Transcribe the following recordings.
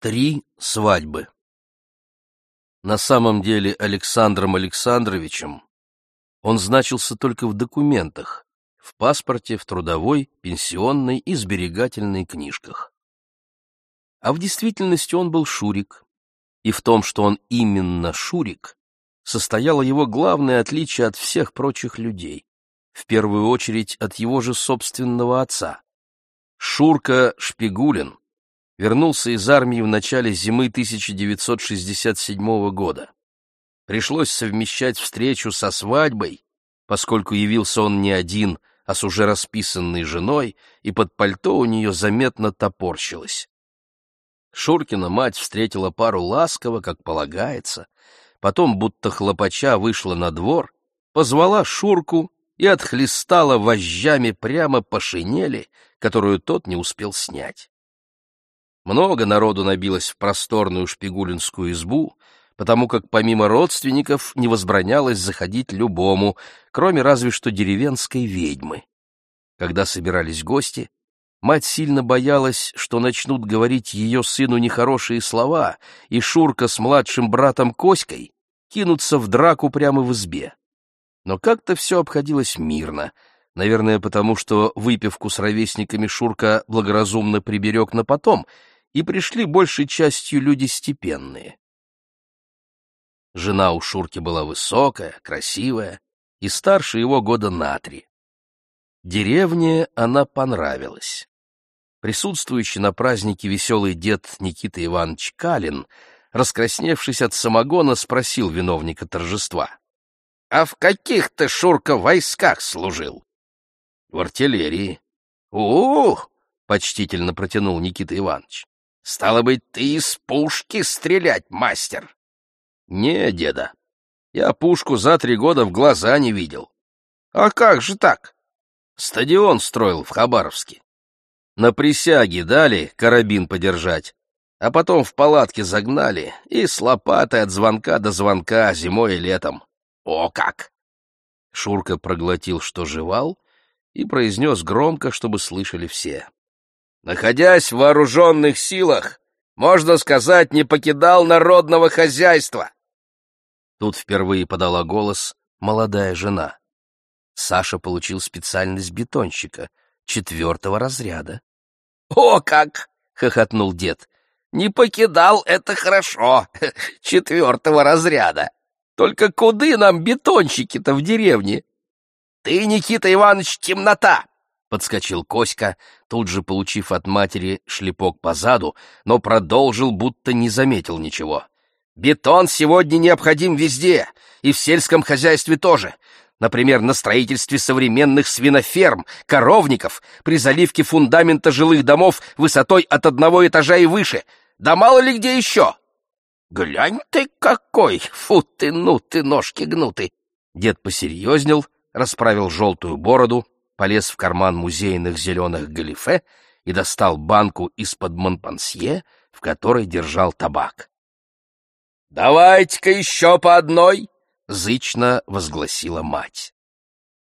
Три свадьбы. На самом деле Александром Александровичем он значился только в документах, в паспорте, в трудовой, пенсионной и сберегательной книжках. А в действительности он был Шурик, и в том, что он именно Шурик, состояло его главное отличие от всех прочих людей, в первую очередь от его же собственного отца. Шурка Шпигулин вернулся из армии в начале зимы 1967 года. Пришлось совмещать встречу со свадьбой, поскольку явился он не один, а с уже расписанной женой, и под пальто у нее заметно топорщилось. Шуркина мать встретила пару ласково, как полагается, потом, будто хлопача, вышла на двор, позвала Шурку и отхлестала вожжами прямо по шинели, которую тот не успел снять. Много народу набилось в просторную шпигулинскую избу, потому как помимо родственников не возбранялось заходить любому, кроме разве что деревенской ведьмы. Когда собирались гости, мать сильно боялась, что начнут говорить ее сыну нехорошие слова, и Шурка с младшим братом Коськой кинутся в драку прямо в избе. Но как-то все обходилось мирно, наверное, потому что выпивку с ровесниками Шурка благоразумно приберег на потом, и пришли большей частью люди степенные. Жена у Шурки была высокая, красивая и старше его года на три. Деревне она понравилась. Присутствующий на празднике веселый дед Никита Иванович Калин, раскрасневшись от самогона, спросил виновника торжества. — А в каких ты, Шурка, войсках служил? — В артиллерии. — У-ух! — почтительно протянул Никита Иванович. — Стало быть, ты из пушки стрелять, мастер? Не, деда, я пушку за три года в глаза не видел. А как же так? Стадион строил в Хабаровске. На присяге дали карабин подержать, а потом в палатке загнали и с лопатой от звонка до звонка зимой и летом. О как! Шурка проглотил, что жевал, и произнес громко, чтобы слышали все. Находясь в вооруженных силах, можно сказать, не покидал народного хозяйства. Тут впервые подала голос молодая жена. Саша получил специальность бетонщика, четвертого разряда. — О как! — хохотнул дед. — Не покидал — это хорошо, четвертого разряда. Только куды нам бетонщики-то в деревне? — Ты, Никита Иванович, темнота! — подскочил Коська, тут же получив от матери шлепок по заду, но продолжил, будто не заметил ничего. Бетон сегодня необходим везде, и в сельском хозяйстве тоже. Например, на строительстве современных свиноферм, коровников, при заливке фундамента жилых домов высотой от одного этажа и выше. Да мало ли где еще. Глянь ты какой! Фу ты, ну ты, ножки гнуты! Дед посерьезнел, расправил желтую бороду, полез в карман музейных зеленых галифе и достал банку из-под Монпансье, в которой держал табак. «Давайте-ка еще по одной!» — зычно возгласила мать.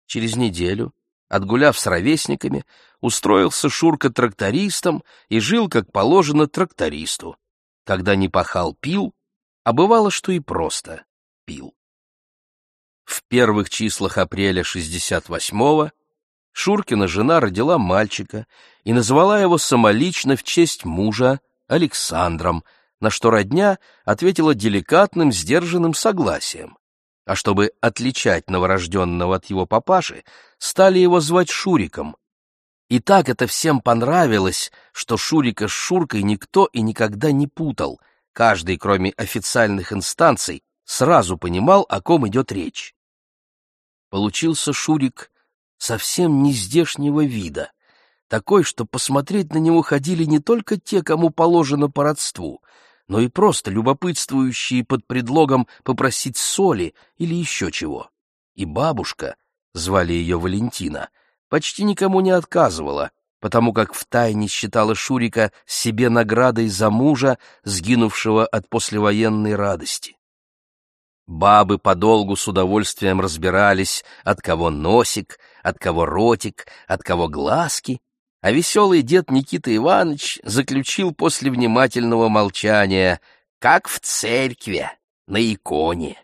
Через неделю, отгуляв с ровесниками, устроился Шурка трактористом и жил, как положено, трактористу. Когда не пахал, пил, а бывало, что и просто пил. В первых числах апреля 68-го Шуркина жена родила мальчика и назвала его самолично в честь мужа Александром — на что родня ответила деликатным, сдержанным согласием. А чтобы отличать новорожденного от его папаши, стали его звать Шуриком. И так это всем понравилось, что Шурика с Шуркой никто и никогда не путал. Каждый, кроме официальных инстанций, сразу понимал, о ком идет речь. Получился Шурик совсем не здешнего вида, такой, что посмотреть на него ходили не только те, кому положено по родству — но и просто любопытствующие под предлогом попросить соли или еще чего. И бабушка, звали ее Валентина, почти никому не отказывала, потому как втайне считала Шурика себе наградой за мужа, сгинувшего от послевоенной радости. Бабы подолгу с удовольствием разбирались, от кого носик, от кого ротик, от кого глазки, а веселый дед Никита Иванович заключил после внимательного молчания, как в церкви, на иконе.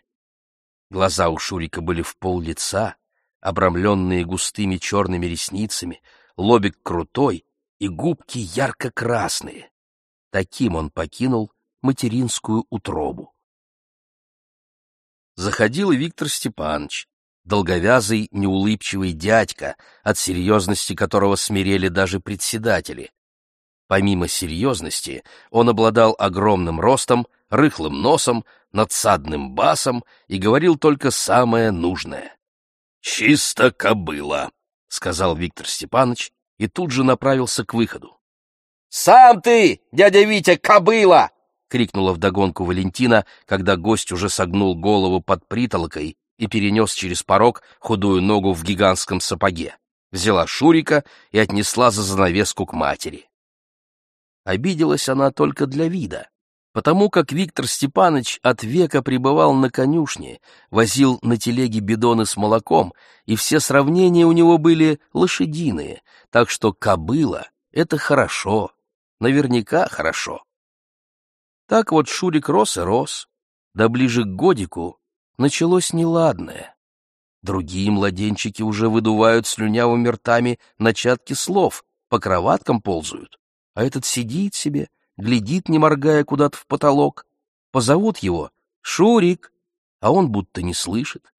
Глаза у Шурика были в пол лица, обрамленные густыми черными ресницами, лобик крутой и губки ярко-красные. Таким он покинул материнскую утробу. Заходил и Виктор Степанович, долговязый, неулыбчивый дядька, от серьезности которого смирели даже председатели. Помимо серьезности, он обладал огромным ростом, рыхлым носом, надсадным басом и говорил только самое нужное. «Чисто кобыла», — сказал Виктор Степанович и тут же направился к выходу. «Сам ты, дядя Витя, кобыла!» — крикнула вдогонку Валентина, когда гость уже согнул голову под притолокой и перенес через порог худую ногу в гигантском сапоге. Взяла Шурика и отнесла за занавеску к матери. Обиделась она только для вида, потому как Виктор Степанович от века пребывал на конюшне, возил на телеге бидоны с молоком, и все сравнения у него были лошадиные, так что кобыла — это хорошо, наверняка хорошо. Так вот Шурик рос и рос, да ближе к годику началось неладное. Другие младенчики уже выдувают слюнявыми ртами начатки слов, по кроваткам ползают, а этот сидит себе, глядит, не моргая, куда-то в потолок. Позовут его «Шурик», а он будто не слышит.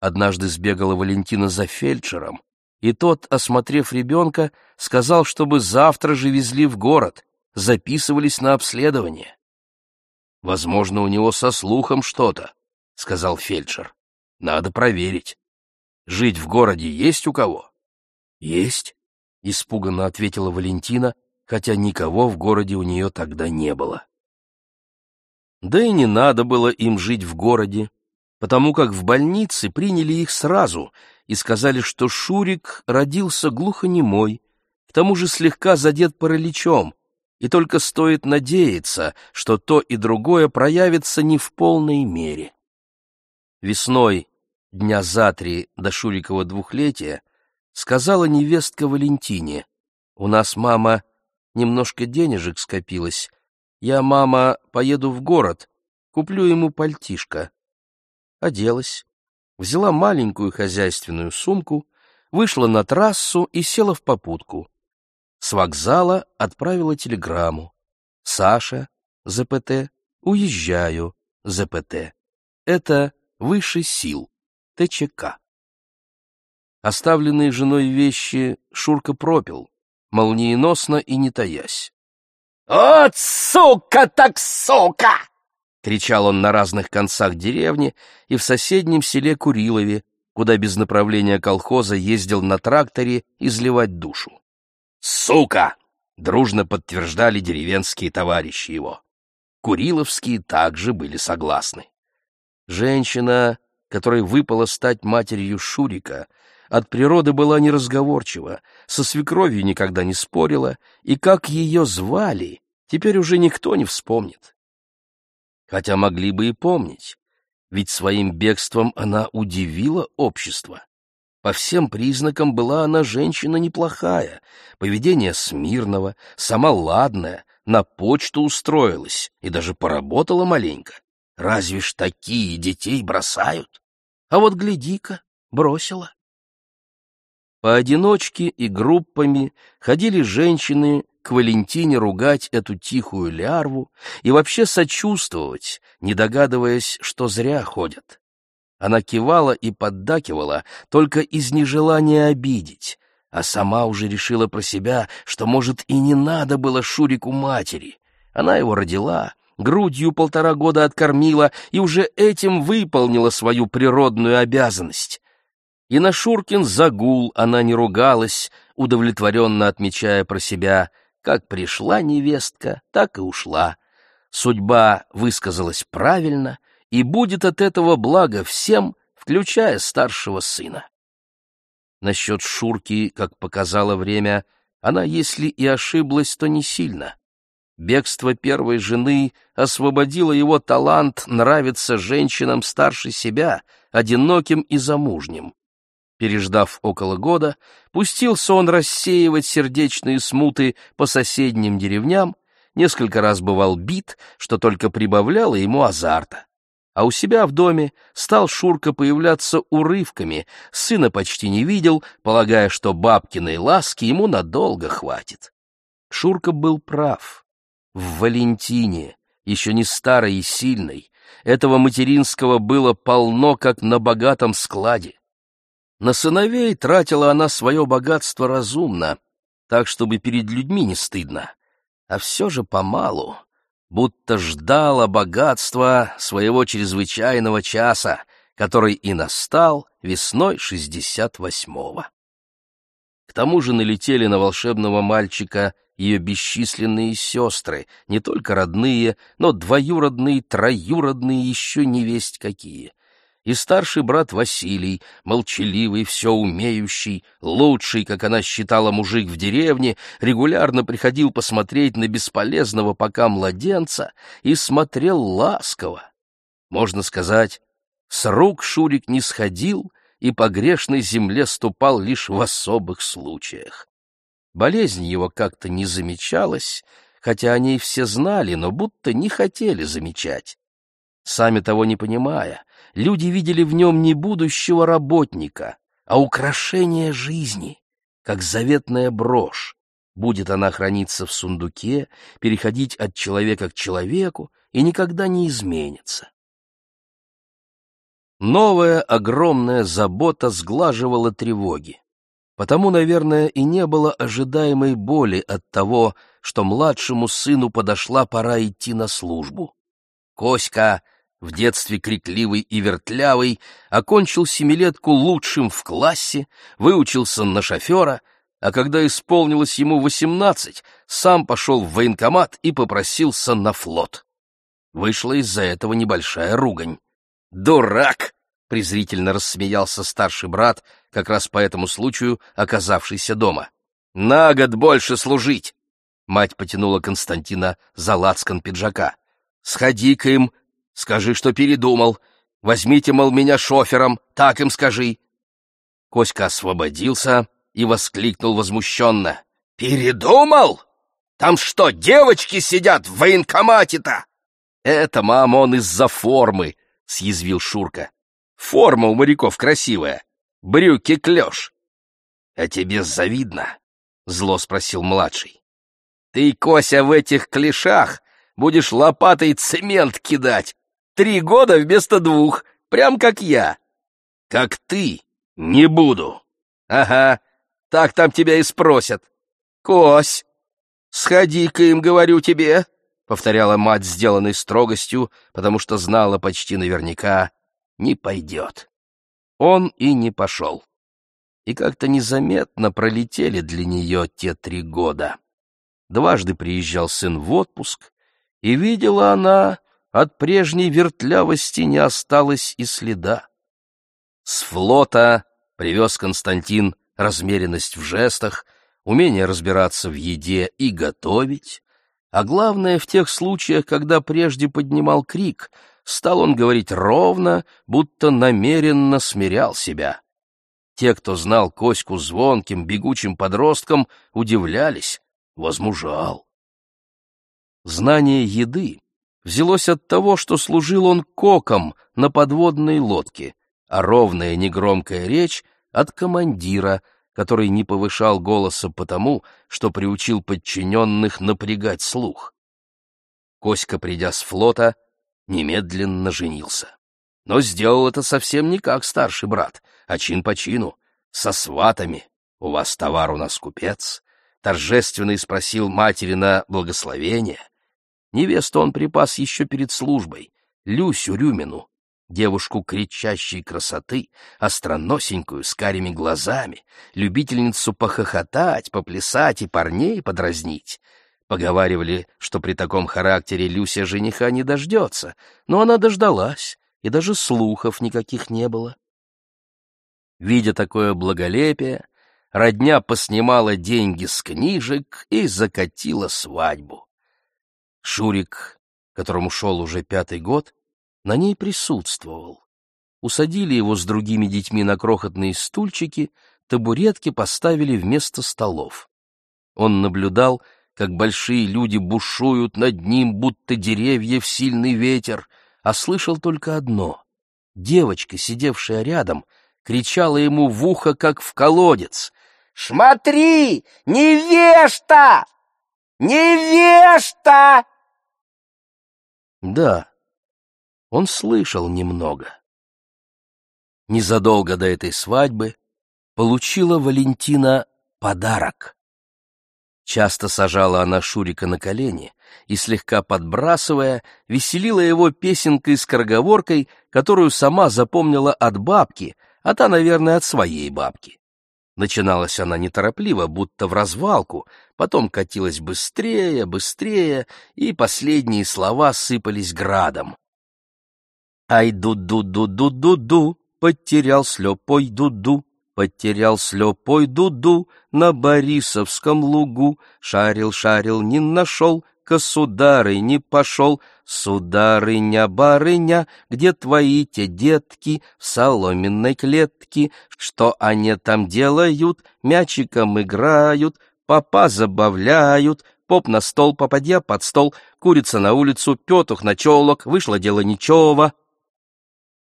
Однажды сбегала Валентина за фельдшером, и тот, осмотрев ребенка, сказал, чтобы завтра же везли в город, записывались на обследование. Возможно, у него со слухом что-то, — сказал фельдшер. Надо проверить. Жить в городе есть у кого? Есть, — испуганно ответила Валентина, хотя никого в городе у нее тогда не было. Да и не надо было им жить в городе, потому как в больнице приняли их сразу и сказали, что Шурик родился глухонемой, к тому же слегка задет параличом, и только стоит надеяться, что то и другое проявится не в полной мере. Весной, дня за три до Шурикова двухлетия, сказала невестка Валентине, «У нас, мама, немножко денежек скопилось. Я, мама, поеду в город, куплю ему пальтишко». Оделась, взяла маленькую хозяйственную сумку, вышла на трассу и села в попутку. С вокзала отправила телеграмму. «Саша, ЗПТ, уезжаю, ЗПТ». Это выше сил, ТЧК. Оставленные женой вещи Шурка пропил, молниеносно и не таясь. «От, сука так сука!» — кричал он на разных концах деревни и в соседнем селе Курилове, куда без направления колхоза ездил на тракторе изливать душу. «Сука!» — дружно подтверждали деревенские товарищи его. Куриловские также были согласны. Женщина, которой выпало стать матерью Шурика, от природы была неразговорчива, со свекровью никогда не спорила, и как ее звали, теперь уже никто не вспомнит. Хотя могли бы и помнить, ведь своим бегством она удивила общество. По всем признакам была она женщина неплохая, поведение смирного, сама ладная, на почту устроилась и даже поработала маленько. Разве ж такие детей бросают? А вот гляди-ка, бросила. Поодиночке и группами ходили женщины к Валентине ругать эту тихую лярву и вообще сочувствовать, не догадываясь, что зря ходят. Она кивала и поддакивала только из нежелания обидеть, а сама уже решила про себя, что, может, и не надо было Шурику матери. Она его родила, грудью полтора года откормила и уже этим выполнила свою природную обязанность. И на Шуркин загул она не ругалась, удовлетворенно отмечая про себя, как пришла невестка, так и ушла. Судьба высказалась правильно, и будет от этого благо всем, включая старшего сына. Насчет Шурки, как показало время, она, если и ошиблась, то не сильно. Бегство первой жены освободило его талант нравиться женщинам старше себя, одиноким и замужним. Переждав около года, пустился он рассеивать сердечные смуты по соседним деревням, несколько раз бывал бит, что только прибавляло ему азарта. А у себя в доме стал Шурка появляться урывками, сына почти не видел, полагая, что бабкиной ласки ему надолго хватит. Шурка был прав. В Валентине, еще не старой и сильной, этого материнского было полно, как на богатом складе. На сыновей тратила она свое богатство разумно, так, чтобы перед людьми не стыдно, а все же помалу, будто ждала богатства своего чрезвычайного часа, который и настал весной шестьдесят восьмого. К тому же налетели на волшебного мальчика ее бесчисленные сестры, не только родные, но двоюродные, троюродные, еще не весть какие. И старший брат Василий, молчаливый, все умеющий, лучший, как она считала, мужик в деревне, регулярно приходил посмотреть на бесполезного пока младенца и смотрел ласково. Можно сказать, с рук Шурик не сходил и по грешной земле ступал лишь в особых случаях. Болезнь его как-то не замечалась, хотя о ней все знали, но будто не хотели замечать. Сами того не понимая, люди видели в нем не будущего работника, а украшение жизни, как заветная брошь. Будет она храниться в сундуке, переходить от человека к человеку и никогда не изменится. Новая огромная забота сглаживала тревоги. Потому, наверное, и не было ожидаемой боли от того, что младшему сыну подошла пора идти на службу. Коська, в детстве крикливый и вертлявый, окончил семилетку лучшим в классе, выучился на шофера, а когда исполнилось ему восемнадцать, сам пошел в военкомат и попросился на флот. Вышла из-за этого небольшая ругань. «Дурак!» — презрительно рассмеялся старший брат, как раз по этому случаю оказавшийся дома. «На год больше служить!» Мать потянула Константина за лацкан пиджака. «Сходи-ка им, скажи, что передумал. Возьмите, мол, меня шофером, так им скажи». Коська освободился и воскликнул возмущенно. «Передумал? Там что, девочки сидят в военкомате-то?» «Это, мам, он из-за формы», — съязвил Шурка. Форма у моряков красивая. Брюки клеш. — А тебе завидно? — зло спросил младший. — Ты, Кося, в этих клешах будешь лопатой цемент кидать. Три года вместо двух, прям как я. — Как ты? Не буду. — Ага, так там тебя и спросят. — Кось, сходи-ка им, говорю тебе, — повторяла мать, сделанной строгостью, потому что знала почти наверняка, не пойдет. Он и не пошел. И как-то незаметно пролетели для нее те три года. Дважды приезжал сын в отпуск, и видела она, от прежней вертлявости не осталось и следа. С флота привез Константин размеренность в жестах, умение разбираться в еде и готовить, а главное в тех случаях, когда прежде поднимал крик — стал он говорить ровно, будто намеренно смирял себя. Те, кто знал Коську звонким, бегучим подростком, удивлялись, возмужал. Знание еды взялось от того, что служил он коком на подводной лодке, а ровная негромкая речь — от командира, который не повышал голоса потому, что приучил подчиненных напрягать слух. Коська, придя с флота, немедленно женился. Но сделал это совсем не как старший брат, а чин по чину, со сватами. «У вас товар, у нас купец», торжественно спросил матери на благословение. Невесту он припас еще перед службой, Люсю Рюмину, девушку кричащей красоты, остроносенькую, с карими глазами, любительницу похохотать, поплясать и парней подразнить. Поговаривали, что при таком характере Люся жениха не дождется, но она дождалась, и даже слухов никаких не было. Видя такое благолепие, родня поснимала деньги с книжек и закатила свадьбу. Шурик, которому шел уже пятый год, на ней присутствовал. усадили его с другими детьми на крохотные стульчики, табуретки поставили вместо столов. Он наблюдал, как большие люди бушуют над ним, будто деревья в сильный ветер, а слышал только одно. Девочка, сидевшая рядом, кричала ему в ухо, как в колодец. «Смотри, невежда! Невежда!» Да, он слышал немного. Незадолго до этой свадьбы получила Валентина подарок. Часто сажала она Шурика на колени и, слегка подбрасывая, веселила его песенкой-скороговоркой, которую сама запомнила от бабки, а та, наверное, от своей бабки. Начиналась она неторопливо, будто в развалку, потом катилась быстрее, быстрее, и последние слова сыпались градом. «Ай, ду-ду-ду-ду-ду-ду, потерял слепой ду-ду, Потерял слепой дуду на Борисовском лугу, Шарил-шарил, не нашел, к не пошел. Сударыня-барыня, где твои те детки в соломенной клетке? Что они там делают? Мячиком играют, папа забавляют, поп на стол, попадья под стол, курица на улицу, петух на челок, вышло дело ничего.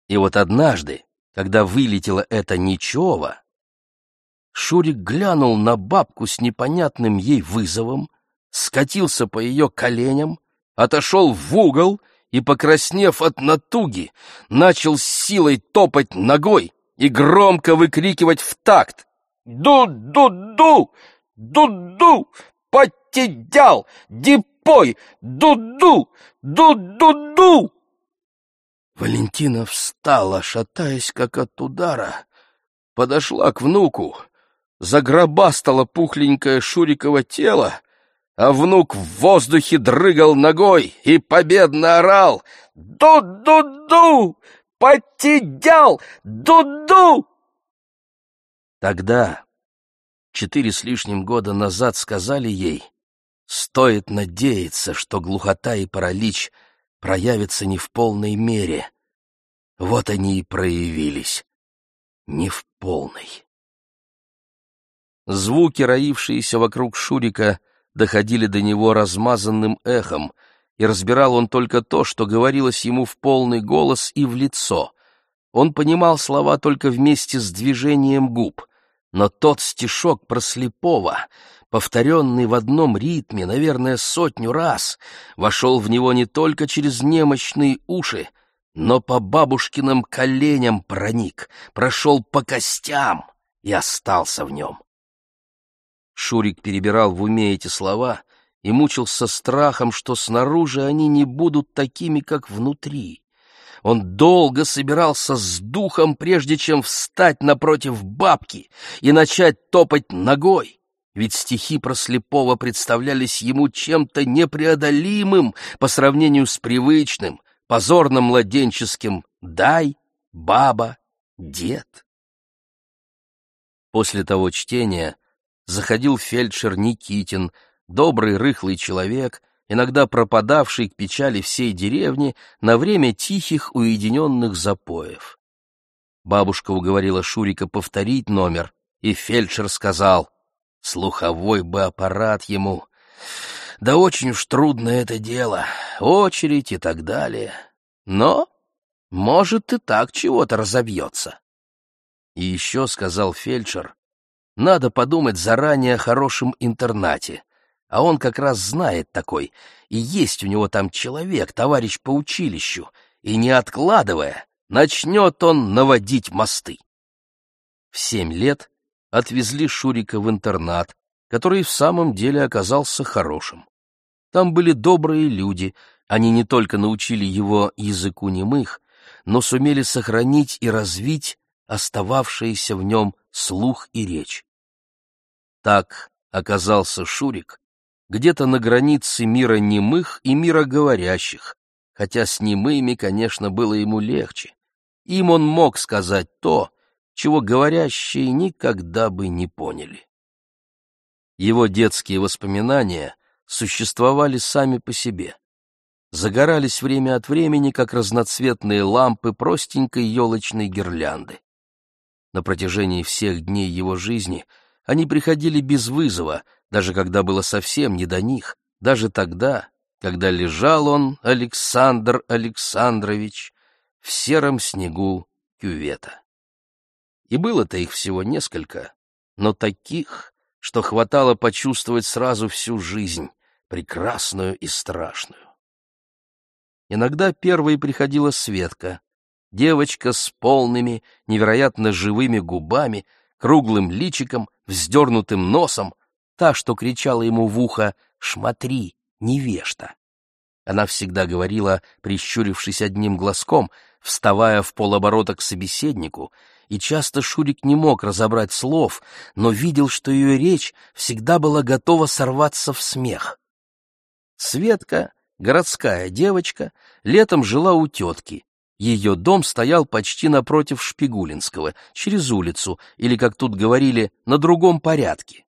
И вот однажды, когда вылетело это ничего, Шурик глянул на бабку с непонятным ей вызовом, скатился по ее коленям, отошел в угол и, покраснев от натуги, начал с силой топать ногой и громко выкрикивать в такт «Ду-ду-ду! Ду-ду! Потедял! Дипой! Ду-ду! Ду-ду-ду!» Валентина встала, шатаясь, как от удара, подошла к внуку, загробастала пухленькое Шуриково тело, а внук в воздухе дрыгал ногой и победно орал «Ду-ду-ду! Потедял! Ду-ду!» Тогда, четыре с лишним года назад, сказали ей, стоит надеяться, что глухота и паралич — проявятся не в полной мере. Вот они и проявились. Не в полной. Звуки, роившиеся вокруг Шурика, доходили до него размазанным эхом, и разбирал он только то, что говорилось ему в полный голос и в лицо. Он понимал слова только вместе с движением губ, но тот стишок про слепого, повторенный в одном ритме, наверное, сотню раз, вошел в него не только через немощные уши, но по бабушкиным коленям проник, прошел по костям и остался в нем. Шурик перебирал в уме эти слова и мучился страхом, что снаружи они не будут такими, как внутри. Он долго собирался с духом, прежде чем встать напротив бабки и начать топать ногой ведь стихи про слепого представлялись ему чем-то непреодолимым по сравнению с привычным, позорно-младенческим «дай», «баба», «дед». После того чтения заходил фельдшер Никитин, добрый рыхлый человек, иногда пропадавший к печали всей деревни на время тихих уединенных запоев. Бабушка уговорила Шурика повторить номер, и фельдшер сказал Слуховой бы аппарат ему. Да очень уж трудно это дело, очередь и так далее. Но, может, и так чего-то разобьется. И еще, — сказал фельдшер, — надо подумать заранее о хорошем интернате. А он как раз знает такой, и есть у него там человек, товарищ по училищу, и, не откладывая, начнет он наводить мосты. В семь лет отвезли Шурика в интернат, который в самом деле оказался хорошим. Там были добрые люди, они не только научили его языку немых, но сумели сохранить и развить остававшиеся в нем слух и речь. Так оказался Шурик где-то на границе мира немых и мира говорящих, хотя с немыми, конечно, было ему легче. Им он мог сказать то, чего говорящие никогда бы не поняли. Его детские воспоминания существовали сами по себе. загорались время от времени, как разноцветные лампы простенькой елочной гирлянды. На протяжении всех дней его жизни они приходили без вызова, даже когда было совсем не до них, даже тогда, когда лежал он, Александр Александрович, в сером снегу кювета. И было-то их всего несколько, но таких, что хватало почувствовать сразу всю жизнь, прекрасную и страшную. Иногда первой приходила Светка, девочка с полными, невероятно живыми губами, круглым личиком, вздернутым носом, та, что кричала ему в ухо «Шмотри, невежда!» Она всегда говорила, прищурившись одним глазком, вставая в полоборота к собеседнику, и часто Шурик не мог разобрать слов, но видел, что ее речь всегда была готова сорваться в смех. Светка, городская девочка, летом жила у тетки. Ее дом стоял почти напротив Шпигулинского, через улицу, или, как тут говорили, на другом порядке.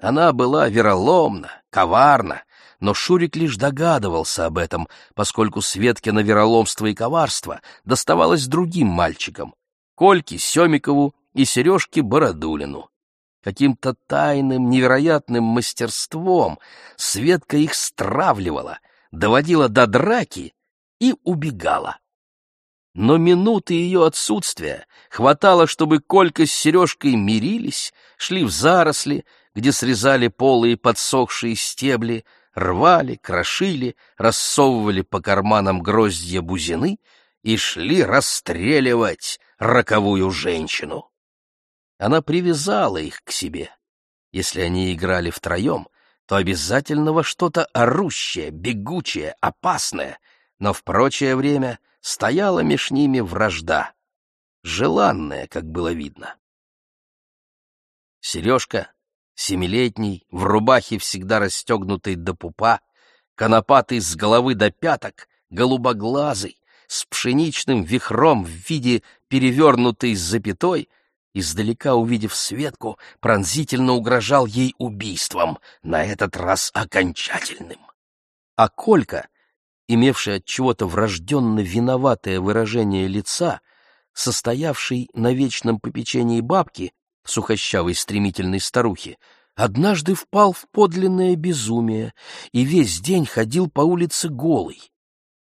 Она была вероломна, коварна, но Шурик лишь догадывался об этом, поскольку Светкино вероломство и коварство доставалось другим мальчикам — Кольке Семикову и Сережке Бородулину. Каким-то тайным, невероятным мастерством Светка их стравливала, доводила до драки и убегала. Но минуты ее отсутствия хватало, чтобы Колька с Сережкой мирились, шли в заросли, где срезали полые подсохшие стебли, рвали, крошили, рассовывали по карманам гроздья бузины и шли расстреливать роковую женщину. Она привязала их к себе. Если они играли втроем, то обязательно во что-то орущее, бегучее, опасное, но в прочее время стояла меж ними вражда, желанная, как было видно. Сережка семилетний, в рубахе всегда расстегнутой до пупа, конопатый с головы до пяток, голубоглазый, с пшеничным вихром в виде перевернутой запятой, издалека увидев Светку, пронзительно угрожал ей убийством, на этот раз окончательным. А Колька, имевший от чего-то врожденно виноватое выражение лица, состоявший на вечном попечении бабки, сухощавой стремительной старухи, однажды впал в подлинное безумие и весь день ходил по улице голый.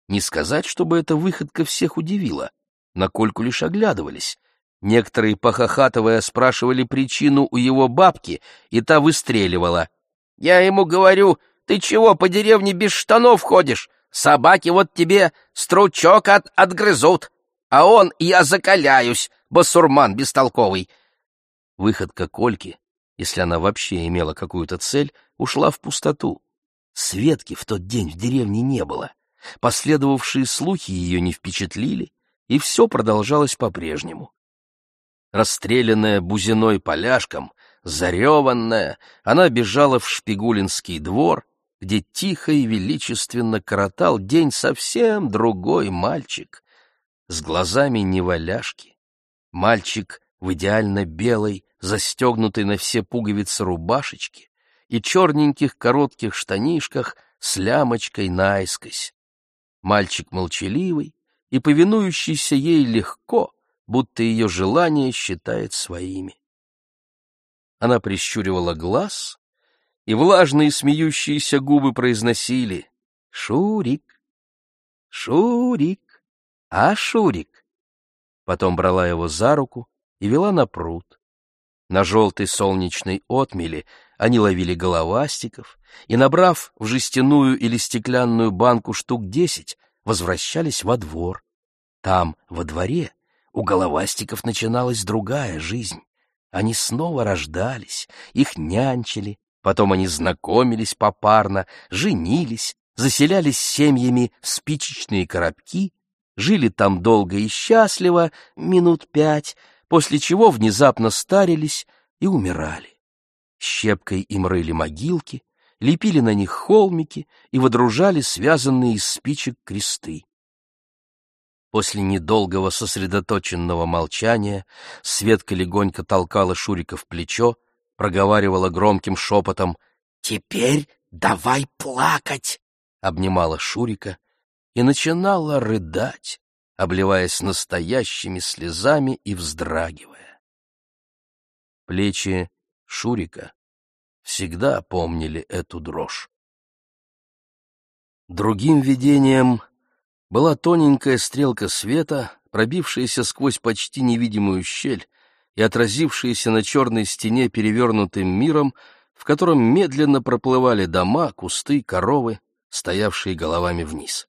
Не сказать, чтобы эта выходка всех удивила, на Кольку лишь оглядывались. Некоторые, похохатывая, спрашивали причину у его бабки, и та выстреливала. «Я ему говорю, ты чего по деревне без штанов ходишь? Собаки вот тебе стручок от отгрызут, а он, я закаляюсь, басурман бестолковый. Выходка Кольки, если она вообще имела какую-то цель, ушла в пустоту. Светки в тот день в деревне не было. Последовавшие слухи ее не впечатлили, и все продолжалось по-прежнему. Расстрелянная бузиной поляшком, зареванная, она бежала в Шпигулинский двор, где тихо и величественно коротал день совсем другой мальчик, с глазами неваляшки. Мальчик в идеально белой, застегнутой на все пуговицы рубашечке и черненьких коротких штанишках с лямочкой наискось. Мальчик молчаливый и повинующийся ей легко, будто ее желание считает своими. Она прищуривала глаз, и влажные смеющиеся губы произносили «Шурик! Шурик! А Шурик!» Потом брала его за руку и вела на пруд. На желтой солнечной отмели они ловили головастиков и, набрав в жестяную или стеклянную банку штук десять, возвращались во двор. Там, во дворе, у головастиков начиналась другая жизнь. Они снова рождались, их нянчили, потом они знакомились попарно, женились, заселялись семьями в спичечные коробки, жили там долго и счастливо, минут пять, после чего внезапно старились и умирали. Щепкой им рыли могилки, лепили на них холмики и водружали связанные из спичек кресты. После недолгого сосредоточенного молчания Светка легонько толкала Шурика в плечо, проговаривала громким шепотом «Теперь давай плакать!» обнимала Шурика и начинала рыдать, обливаясь настоящими слезами и вздрагивая. Плечи Шурика всегда помнили эту дрожь. Другим видением была тоненькая стрелка света, пробившаяся сквозь почти невидимую щель и отразившаяся на черной стене перевернутым миром, в котором медленно проплывали дома, кусты, коровы, стоявшие головами вниз.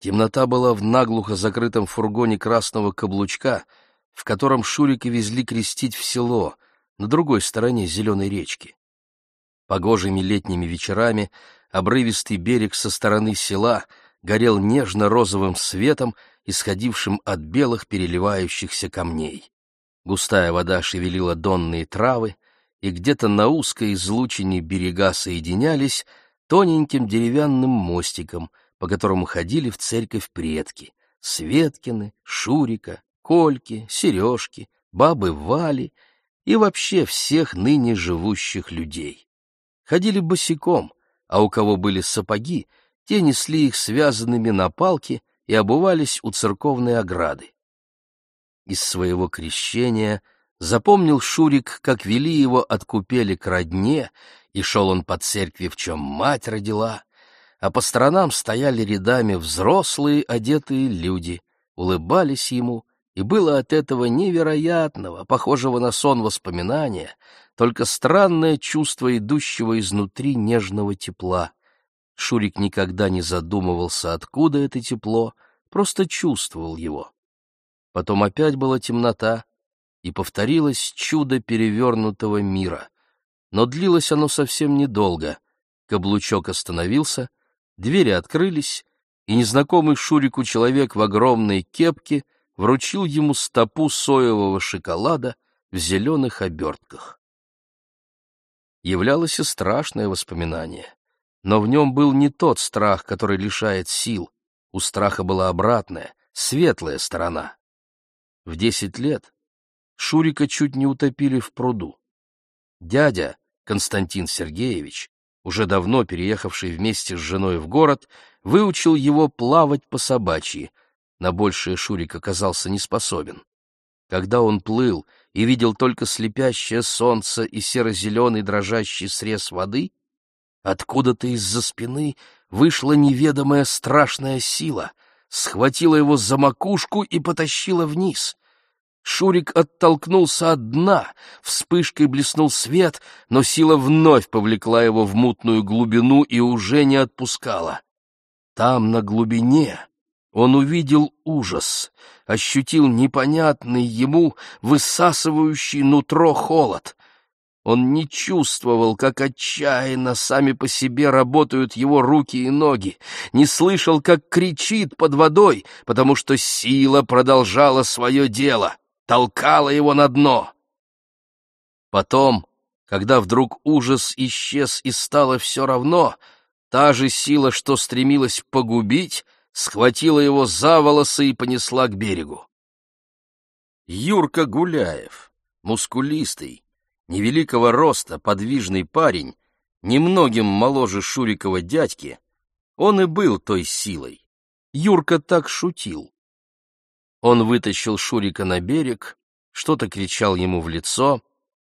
Темнота была в наглухо закрытом фургоне красного каблучка, в котором Шурика везли крестить в село, на другой стороне зеленой речки. Погожими летними вечерами обрывистый берег со стороны села горел нежно-розовым светом, исходившим от белых переливающихся камней. Густая вода шевелила донные травы, и где-то на узкой излучине берега соединялись тоненьким деревянным мостиком, по которому ходили в церковь предки — Светкины, Шурика, Кольки, Сережки, бабы Вали и вообще всех ныне живущих людей. Ходили босиком, а у кого были сапоги, те несли их связанными на палке и обувались у церковной ограды. Из своего крещения запомнил Шурик, как вели его от купели к родне, и шел он по церкви, в чем мать родила, а по сторонам стояли рядами взрослые одетые люди, улыбались ему, и было от этого невероятного, похожего на сон воспоминания, только странное чувство идущего изнутри нежного тепла. Шурик никогда не задумывался, откуда это тепло, просто чувствовал его. Потом опять была темнота, и повторилось чудо перевернутого мира. Но длилось оно совсем недолго. Каблучок остановился — Двери открылись, и незнакомый Шурику человек в огромной кепке вручил ему стопу соевого шоколада в зеленых обертках. Являлось и страшное воспоминание, но в нем был не тот страх, который лишает сил, у страха была обратная, светлая сторона. В десять лет Шурика чуть не утопили в пруду. Дядя, Константин Сергеевич, уже давно переехавший вместе с женой в город, выучил его плавать по собачьи. На большее Шурик оказался не способен. Когда он плыл и видел только слепящее солнце и серо-зеленый дрожащий срез воды, откуда-то из-за спины вышла неведомая страшная сила, схватила его за макушку и потащила вниз. Шурик оттолкнулся от дна, вспышкой блеснул свет, но сила вновь повлекла его в мутную глубину и уже не отпускала. Там, на глубине, он увидел ужас, ощутил непонятный ему, высасывающий нутро холод. Он не чувствовал, как отчаянно сами по себе работают его руки и ноги, не слышал, как кричит под водой, потому что сила продолжала свое дело толкала его на дно. Потом, когда вдруг ужас исчез и стало все равно, та же сила, что стремилась погубить, схватила его за волосы и понесла к берегу. Юрка Гуляев, мускулистый, невеликого роста, подвижный парень, немногим моложе Шурикова дядьки, он и был той силой. Юрка так шутил. Он вытащил Шурика на берег, что-то кричал ему в лицо,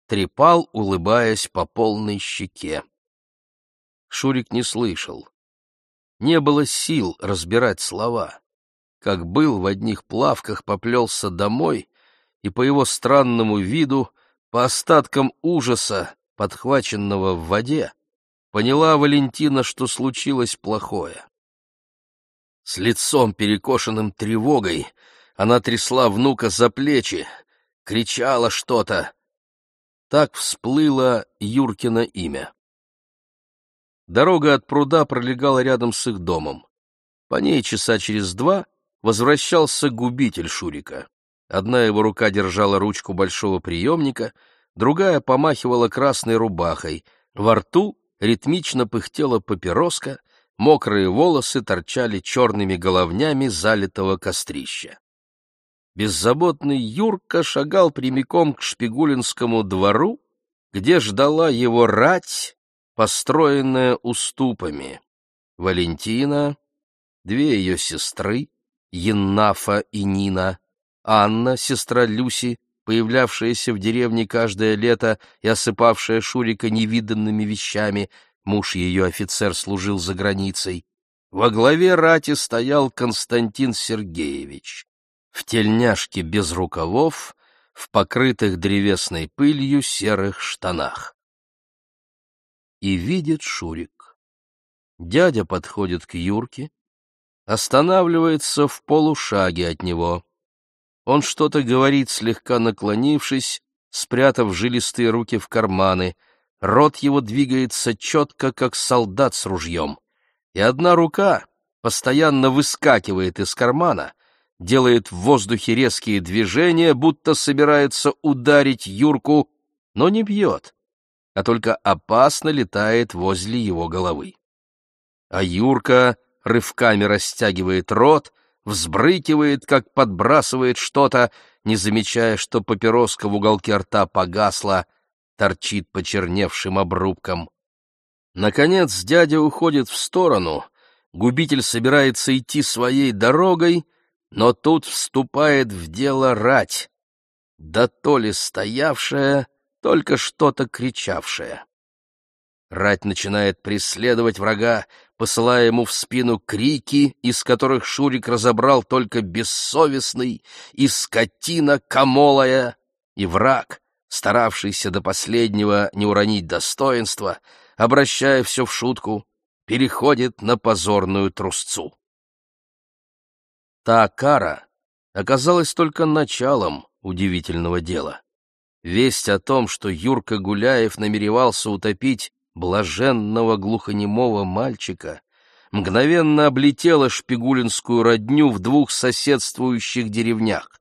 трепал, улыбаясь по полной щеке. Шурик не слышал. Не было сил разбирать слова. Как был в одних плавках, поплелся домой, и по его странному виду, по остаткам ужаса, подхваченного в воде, поняла Валентина, что случилось плохое. С лицом, перекошенным тревогой, она трясла внука за плечи, кричала что-то. Так всплыло Юркино имя. Дорога от пруда пролегала рядом с их домом. По ней часа через два возвращался губитель Шурика. Одна его рука держала ручку большого приемника, другая помахивала красной рубахой. Во рту ритмично пыхтела папироска, мокрые волосы торчали черными головнями залитого кострища. Беззаботный Юрка шагал прямиком к Шпигулинскому двору, где ждала его рать, построенная уступами. Валентина, две ее сестры, Еннафа и Нина, Анна, сестра Люси, появлявшаяся в деревне каждое лето и осыпавшая Шурика невиданными вещами, муж ее офицер служил за границей. Во главе рати стоял Константин Сергеевич. В тельняшке без рукавов, в покрытых древесной пылью серых штанах. И видит Шурик. Дядя подходит к Юрке, останавливается в полушаге от него. Он что-то говорит, слегка наклонившись, спрятав жилистые руки в карманы. Рот его двигается четко, как солдат с ружьем. И одна рука постоянно выскакивает из кармана, делает в воздухе резкие движения, будто собирается ударить Юрку, но не бьет, а только опасно летает возле его головы. А Юрка рывками растягивает рот, взбрыкивает, как подбрасывает что-то, не замечая, что папироска в уголке рта погасла, торчит почерневшим обрубком. Наконец дядя уходит в сторону, губитель собирается идти своей дорогой, но тут вступает в дело рать, да то ли стоявшая, только что-то кричавшая. Рать начинает преследовать врага, посылая ему в спину крики, из которых Шурик разобрал только бессовестный и скотина комолая, и враг, старавшийся до последнего не уронить достоинства, обращая все в шутку, переходит на позорную трусцу. Та кара оказалась только началом удивительного дела. Весть о том, что Юрка Гуляев намеревался утопить блаженного глухонемого мальчика, мгновенно облетела шпигулинскую родню в двух соседствующих деревнях.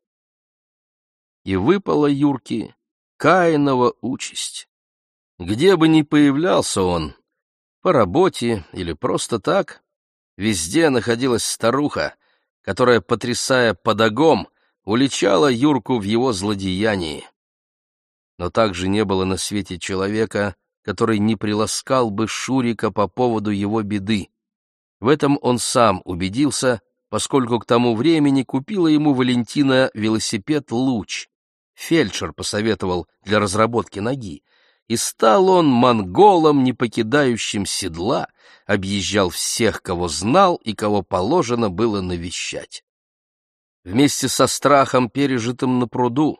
И выпала Юрке Каинова участь. Где бы ни появлялся он, по работе или просто так, везде находилась старуха, которая, потрясая подогом, уличала Юрку в его злодеянии. Но также не было на свете человека, который не приласкал бы Шурика по поводу его беды. В этом он сам убедился, поскольку к тому времени купила ему Валентина велосипед «Луч». Фельдшер посоветовал для разработки ноги, и стал он монголом, не покидающим седла, объезжал всех, кого знал и кого положено было навещать. Вместе со страхом, пережитым на пруду,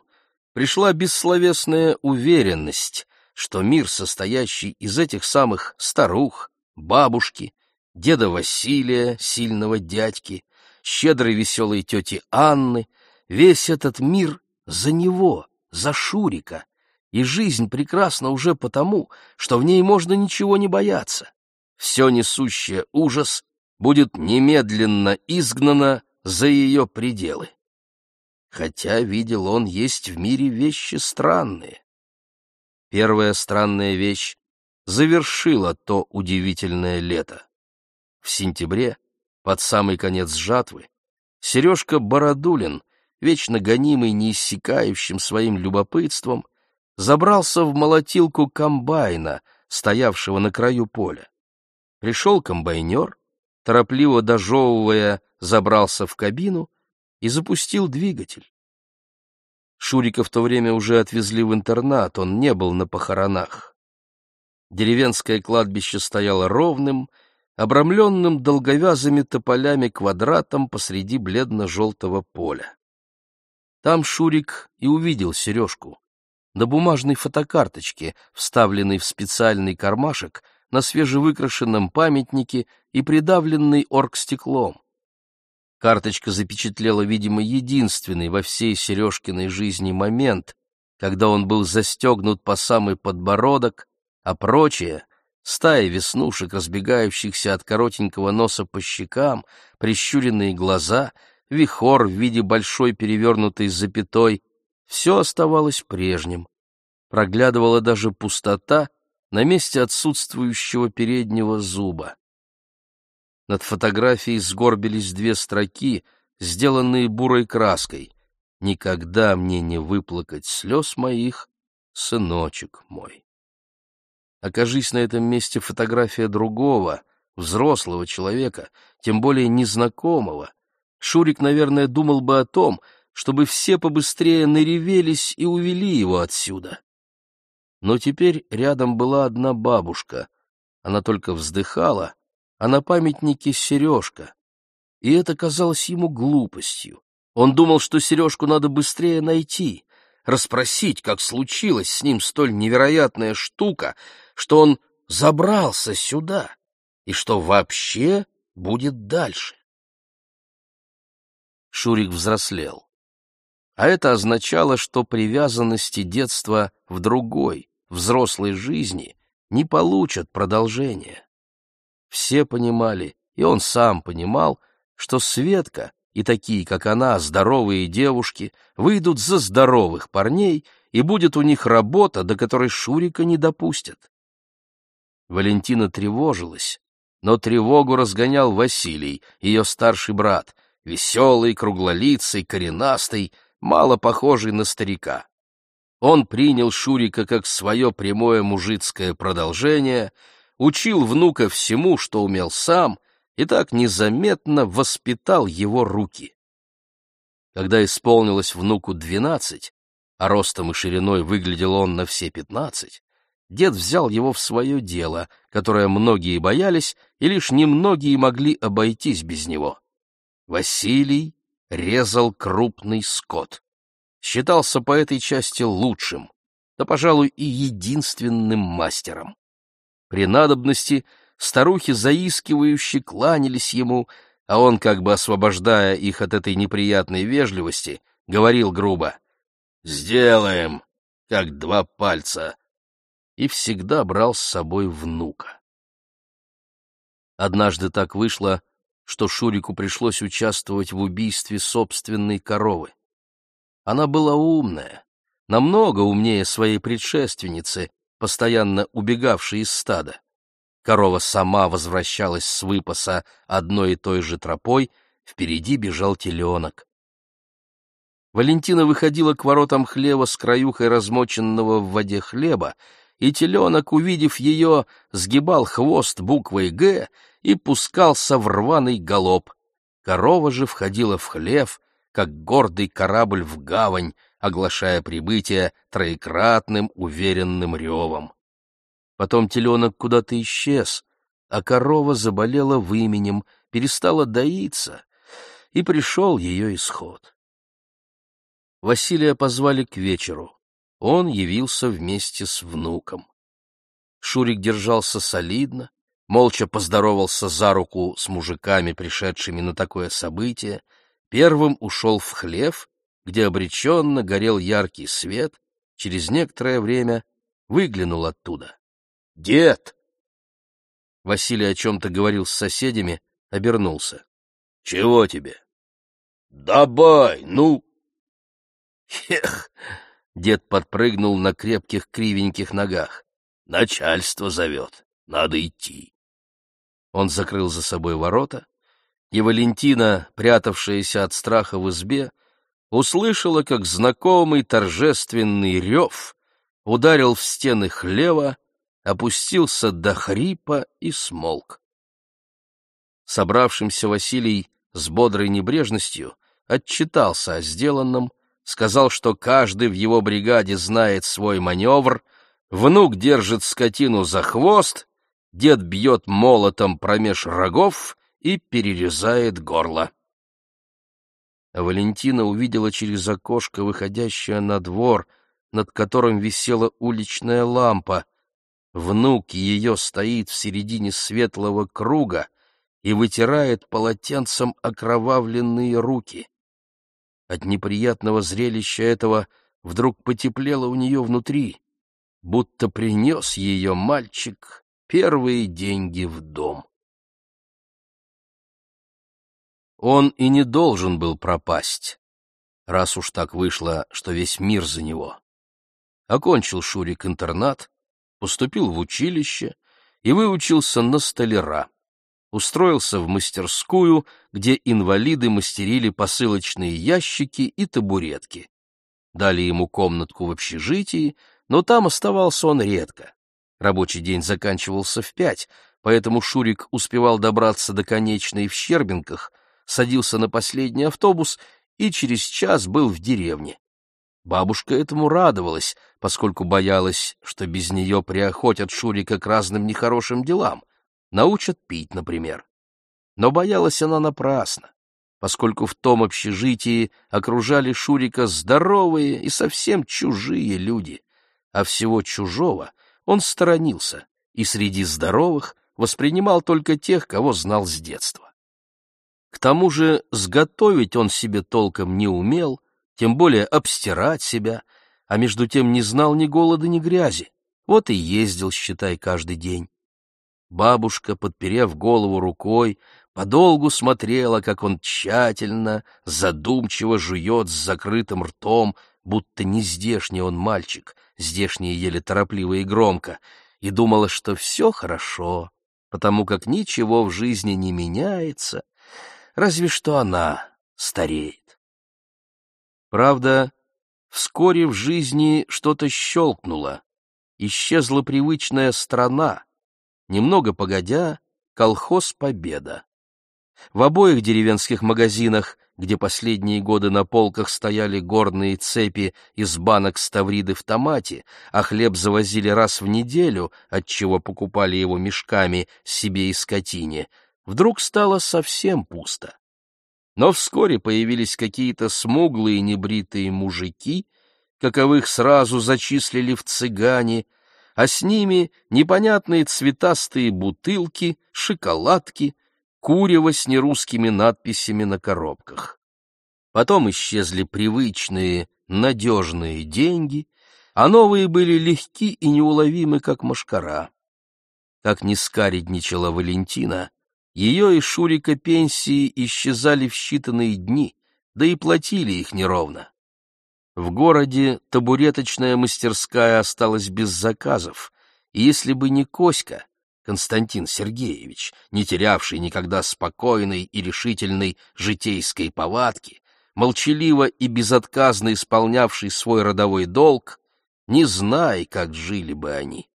пришла бессловесная уверенность, что мир, состоящий из этих самых старух, бабушки, деда Василия, сильного дядьки, щедрой веселой тети Анны, весь этот мир за него, за Шурика, и жизнь прекрасна уже потому, что в ней можно ничего не бояться. Все несущее ужас будет немедленно изгнано за ее пределы. Хотя, видел он, есть в мире вещи странные. Первая странная вещь завершила то удивительное лето. В сентябре, под самый конец жатвы, Сережка Бородулин, вечно гонимый неиссякающим своим любопытством, забрался в молотилку комбайна, стоявшего на краю поля. Пришел комбайнер, торопливо дожевывая, забрался в кабину и запустил двигатель. Шурика в то время уже отвезли в интернат, он не был на похоронах. Деревенское кладбище стояло ровным, обрамленным долговязыми тополями квадратом посреди бледно-желтого поля. Там Шурик и увидел сережку. На бумажной фотокарточке, вставленной в специальный кармашек, на свежевыкрашенном памятнике и придавленный оргстеклом. Карточка запечатлела, видимо, единственный во всей Сережкиной жизни момент, когда он был застегнут по самый подбородок, а прочее — стая веснушек, разбегающихся от коротенького носа по щекам, прищуренные глаза, вихор в виде большой перевернутой запятой — все оставалось прежним. Проглядывала даже пустота на месте отсутствующего переднего зуба. Над фотографией сгорбились две строки, сделанные бурой краской. «Никогда мне не выплакать слез моих, сыночек мой». Окажись на этом месте фотография другого, взрослого человека, тем более незнакомого, Шурик, наверное, думал бы о том, чтобы все побыстрее наревелись и увели его отсюда. Но теперь рядом была одна бабушка. Она только вздыхала, а на памятнике сережка. И это казалось ему глупостью. Он думал, что сережку надо быстрее найти, расспросить, как случилась с ним столь невероятная штука, что он забрался сюда, и что вообще будет дальше. Шурик взрослел. А это означало, что привязанности детства в другой, взрослой жизни не получат продолжения. Все понимали, и он сам понимал, что Светка и такие, как она, здоровые девушки, выйдут за здоровых парней, и будет у них работа, до которой Шурика не допустят. Валентина тревожилась, но тревогу разгонял Василий, ее старший брат, веселый, круглолицый, коренастый, мало похожий на старика. Он принял Шурика как свое прямое мужицкое продолжение, учил внука всему, что умел сам, и так незаметно воспитал его руки. Когда исполнилось внуку двенадцать, а ростом и шириной выглядел он на все пятнадцать, дед взял его в свое дело, которое многие боялись, и лишь немногие могли обойтись без него. Василий резал крупный скот. Считался по этой части лучшим, да, пожалуй, и единственным мастером. При надобности старухи заискивающе кланялись ему, а он, как бы освобождая их от этой неприятной вежливости, говорил грубо «Сделаем, как два пальца», и всегда брал с собой внука. Однажды так вышло, что Шурику пришлось участвовать в убийстве собственной коровы. Она была умная, намного умнее своей предшественницы, постоянно убегавшей из стада. Корова сама возвращалась с выпаса одной и той же тропой, впереди бежал теленок. Валентина выходила к воротам хлева с краюхой размоченного в воде хлеба, и теленок, увидев ее, сгибал хвост буквой «Г» и пускался в рваный галоп. Корова же входила в хлев, как гордый корабль в гавань, оглашая прибытие троекратным уверенным ревом. Потом теленок куда-то исчез, а корова заболела выменем, перестала доиться, и пришел ее исход. Василия позвали к вечеру. Он явился вместе с внуком. Шурик держался солидно, молча поздоровался за руку с мужиками, пришедшими на такое событие, первым ушел в хлев, где обреченно горел яркий свет, через некоторое время выглянул оттуда. Дед!» Василий о чем-то говорил с соседями, обернулся. «Чего тебе?» «Давай, ну!» «Хех!» — дед подпрыгнул на крепких кривеньких ногах. «Начальство зовет, надо идти». Он закрыл за собой ворота, и Валентина, прятавшаяся от страха в избе, услышала, как знакомый торжественный рев ударил в стены хлева, опустился до хрипа и смолк. Собравшимся Василий с бодрой небрежностью отчитался о сделанном, сказал, что каждый в его бригаде знает свой маневр, внук держит скотину за хвост, дед бьет молотом промеж рогов и перерезает горло. Валентина увидела через окошко, выходящее на двор, над которым висела уличная лампа, Внук ее стоит в середине светлого круга и вытирает полотенцем окровавленные руки. От неприятного зрелища этого вдруг потеплело у нее внутри, будто принес ее мальчик первые деньги в дом. Он и не должен был пропасть, раз уж так вышло, что весь мир за него. Окончил Шурик интернат, поступил в училище и выучился на столяра. Устроился в мастерскую, где инвалиды мастерили посылочные ящики и табуретки. Дали ему комнатку в общежитии, но там оставался он редко. Рабочий день заканчивался в пять, поэтому Шурик успевал добраться до конечной в Щербинках, садился на последний автобус и через час был в деревне. Бабушка этому радовалась, поскольку боялась, что без нее приохотят Шурика к разным нехорошим делам, научат пить, например. Но боялась она напрасно, поскольку в том общежитии окружали Шурика здоровые и совсем чужие люди, а всего чужого он сторонился и среди здоровых воспринимал только тех, кого знал с детства. К тому же сготовить он себе толком не умел, тем более обстирать себя, а между тем не знал ни голода, ни грязи. Вот и ездил, считай, каждый день. Бабушка, подперев голову рукой, подолгу смотрела, как он тщательно, задумчиво жует с закрытым ртом, будто не здешний он мальчик, здешний еле торопливо и громко, и думала, что все хорошо, потому как ничего в жизни не меняется, разве что она стареет. Правда, вскоре в жизни что-то щелкнуло, исчезла привычная страна, немного погодя, колхоз «Победа». В обоих деревенских магазинах, где последние годы на полках стояли горные цепи из банок ставриды в томате, а хлеб завозили раз в неделю, отчего покупали его мешками себе и скотине, вдруг стало совсем пусто. Но вскоре появились какие-то смуглые небритые мужики, каковых сразу зачислили в цыгане, а с ними непонятные цветастые бутылки, шоколадки, курево с нерусскими надписями на коробках. Потом исчезли привычные, надежные деньги, а новые были легки и неуловимы, как машкара. Как не скаредничала Валентина, ее и Шурика пенсии исчезали в считанные дни, да и платили их неровно. В городе табуреточная мастерская осталась без заказов, и если бы не Коська, Константин Сергеевич, не терявший никогда спокойной и решительной житейской повадки, молчаливо и безотказно исполнявший свой родовой долг, не зная, как жили бы они.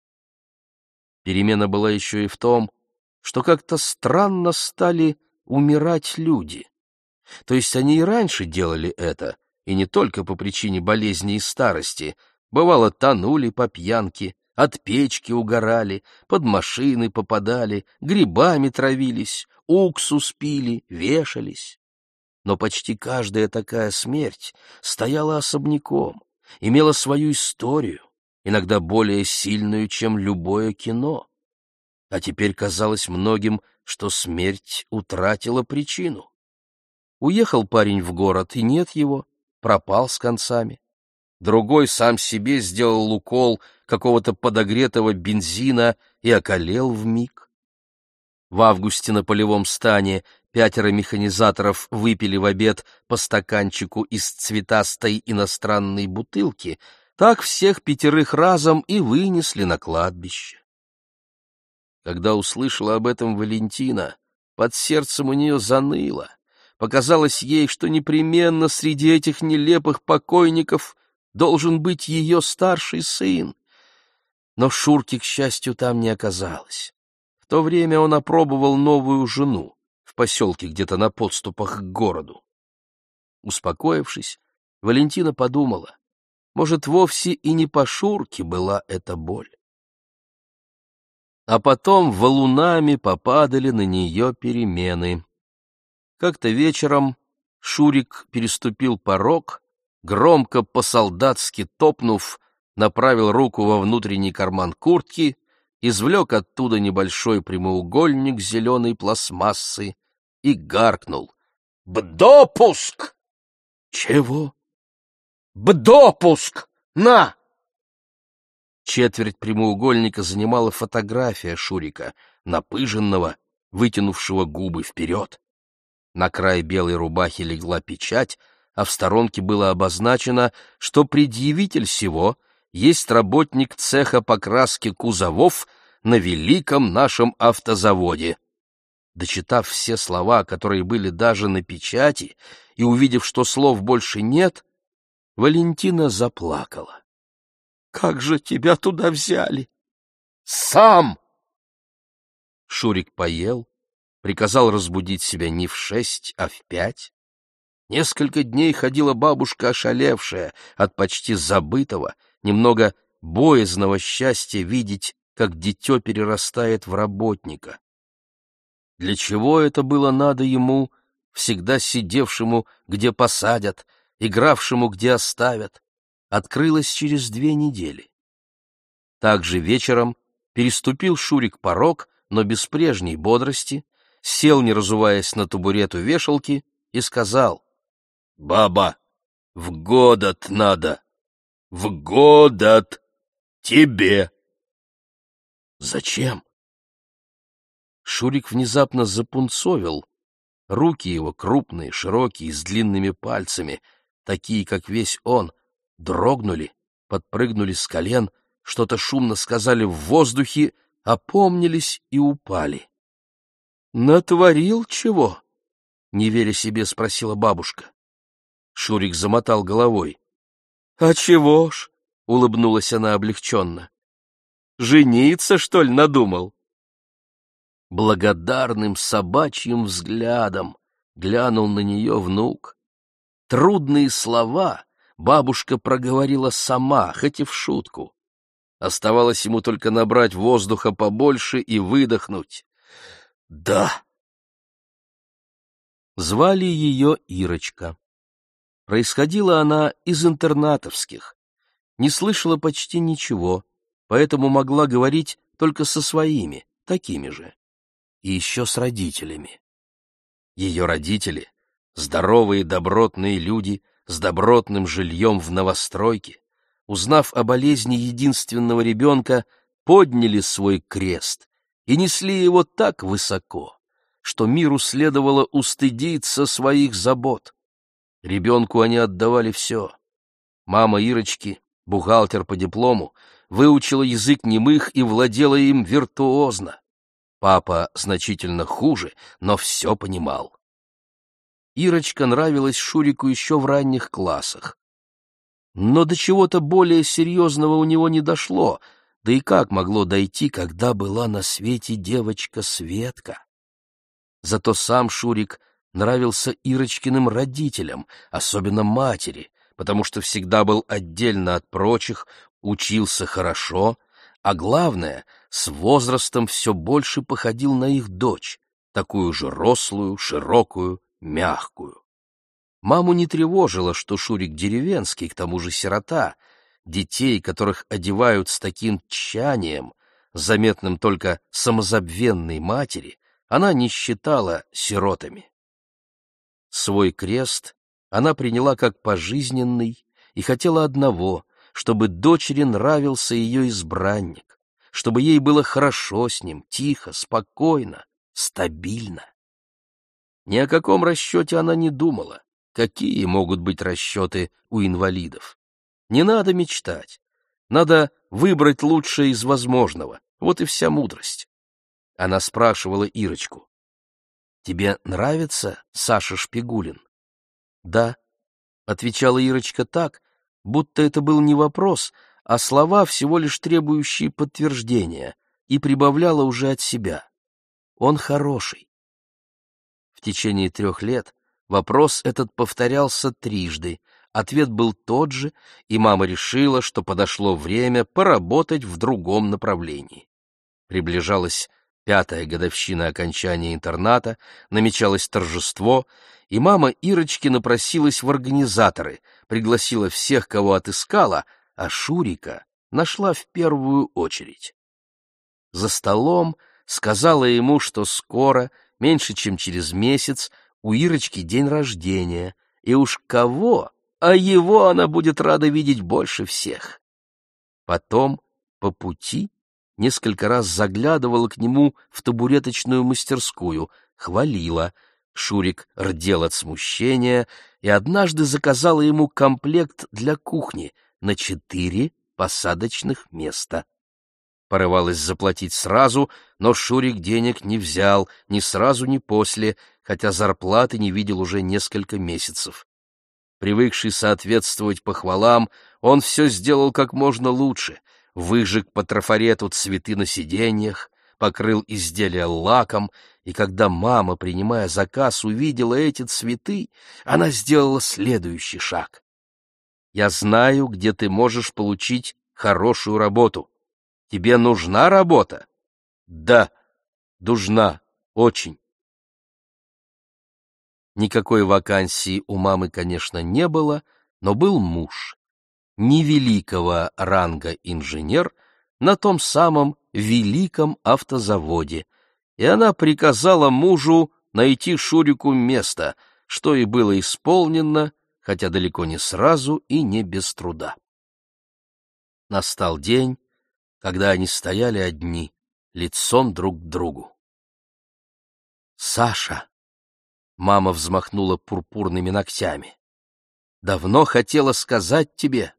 Перемена была еще и в том, что как-то странно стали умирать люди. То есть они и раньше делали это, и не только по причине болезни и старости, бывало, тонули по пьянке, от печки угорали, под машины попадали, грибами травились, уксус пили, вешались. Но почти каждая такая смерть стояла особняком, имела свою историю, иногда более сильную, чем любое кино а теперь казалось многим, что смерть утратила причину. Уехал парень в город, и нет его, пропал с концами. Другой сам себе сделал укол какого-то подогретого бензина и околел в миг. В августе на полевом стане пятеро механизаторов выпили в обед по стаканчику из цветастой иностранной бутылки, так всех пятерых разом и вынесли на кладбище. Когда услышала об этом Валентина, под сердцем у нее заныло. Показалось ей, что непременно среди этих нелепых покойников должен быть ее старший сын. Но Шурки, к счастью, там не оказалось. В то время он опробовал новую жену в поселке где-то на подступах к городу. Успокоившись, Валентина подумала, может, вовсе и не по Шурке была эта боль а потом валунами попадали на нее перемены. Как-то вечером Шурик переступил порог, громко по-солдатски топнув, направил руку во внутренний карман куртки, извлек оттуда небольшой прямоугольник зеленой пластмассы и гаркнул. «Бдопуск!» «Чего?» «Бдопуск! На!» Четверть прямоугольника занимала фотография Шурика, напыженного, вытянувшего губы вперед. На край белой рубахи легла печать, а в сторонке было обозначено, что предъявитель всего есть работник цеха покраски кузовов на великом нашем автозаводе. Дочитав все слова, которые были даже на печати, и увидев, что слов больше нет, Валентина заплакала. Как же тебя туда взяли? Сам! Шурик поел, приказал разбудить себя не в шесть, а в пять. Несколько дней ходила бабушка ошалевшая от почти забытого, немного боязного счастья видеть, как дитё перерастает в работника. Для чего это было надо ему, всегда сидевшему, где посадят, игравшему, где оставят, открылось через две недели. Также вечером переступил Шурик порог, но без прежней бодрости, сел, не разуваясь на табурет у вешалки, и сказал, «Баба, в годот надо, в годот тебе!» «Зачем?» Шурик внезапно запунцовил. Руки его крупные, широкие, с длинными пальцами, такие, как весь он, дрогнули, подпрыгнули с колен, что-то шумно сказали в воздухе, опомнились и упали. «Натворил чего?» — не веря себе, спросила бабушка. Шурик замотал головой. «А чего ж?» — улыбнулась она облегченно. «Жениться, что ли, надумал?» Благодарным собачьим взглядом глянул на нее внук. Трудные слова бабушка проговорила сама, хоть и в шутку. Оставалось ему только набрать воздуха побольше и выдохнуть. «Да!» Звали ее Ирочка. Происходила она из интернатовских. Не слышала почти ничего, поэтому могла говорить только со своими, такими же и еще с родителями. Ее родители, здоровые добротные люди с добротным жильем в новостройке, узнав о болезни единственного ребенка, подняли свой крест и несли его так высоко, что миру следовало устыдиться своих забот. Ребенку они отдавали все. Мама Ирочки, бухгалтер по диплому, выучила язык немых и владела им виртуозно. Папа значительно хуже, но все понимал. Ирочка нравилась Шурику еще в ранних классах. Но до чего-то более серьезного у него не дошло, да и как могло дойти, когда была на свете девочка Светка? Зато сам Шурик нравился Ирочкиным родителям, особенно матери, потому что всегда был отдельно от прочих, учился хорошо, а главное — с возрастом все больше походил на их дочь, такую же рослую, широкую, мягкую. Маму не тревожило, что Шурик деревенский, к тому же сирота, детей, которых одевают с таким тщанием, заметным только самозабвенной матери, она не считала сиротами. Свой крест она приняла как пожизненный и хотела одного, чтобы дочери нравился ее избранник, чтобы ей было хорошо с ним, тихо, спокойно, стабильно. Ни о каком расчете она не думала. Какие могут быть расчеты у инвалидов? Не надо мечтать. Надо выбрать лучшее из возможного. Вот и вся мудрость. Она спрашивала Ирочку. «Тебе нравится Саша Шпигулин?» «Да», — отвечала Ирочка так, будто это был не вопрос, а слова всего лишь требующие подтверждения, и прибавляла уже от себя. Он хороший. В течение трех лет вопрос этот повторялся трижды, ответ был тот же, и мама решила, что подошло время поработать в другом направлении. Приближалась пятая годовщина окончания интерната, намечалось торжество, и мама Ирочки напросилась в организаторы, пригласила всех, кого отыскала, а Шурика нашла в первую очередь. За столом сказала ему, что скоро, меньше чем через месяц, у Ирочки день рождения, и уж кого, а его она будет рада видеть больше всех. Потом, по пути, несколько раз заглядывала к нему в табуреточную мастерскую, хвалила. Шурик рдел от смущения и однажды заказала ему комплект для кухни — на четыре посадочных места. Порывалась заплатить сразу, но Шурик денег не взял ни сразу, ни после, хотя зарплаты не видел уже несколько месяцев. Привыкший соответствовать похвалам, он все сделал как можно лучше, выжег по трафарету цветы на сиденьях, покрыл изделие лаком, и когда мама, принимая заказ, увидела эти цветы, она сделала следующий шаг. «Я знаю, где ты можешь получить хорошую работу. Тебе нужна работа?» «Да, нужна, очень». Никакой вакансии у мамы, конечно, не было, но был муж. Невеликого ранга инженер на том самом великом автозаводе, и она приказала мужу найти Шурику место, что и было исполнено, хотя далеко не сразу и не без труда. Настал день, когда они стояли одни, лицом друг к другу. «Саша!» Мама взмахнула пурпурными ногтями. «Давно хотела сказать тебе,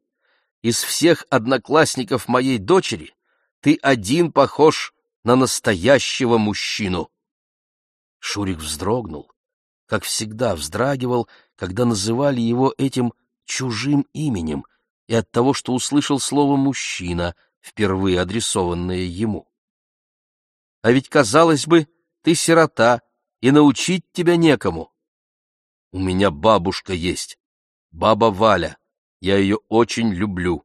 из всех одноклассников моей дочери ты один похож на настоящего мужчину». Шурик вздрогнул, как всегда вздрагивал, когда называли его этим чужим именем и от того, что услышал слово «мужчина», впервые адресованное ему. «А ведь, казалось бы, ты сирота, и научить тебя некому. У меня бабушка есть, баба Валя, я ее очень люблю.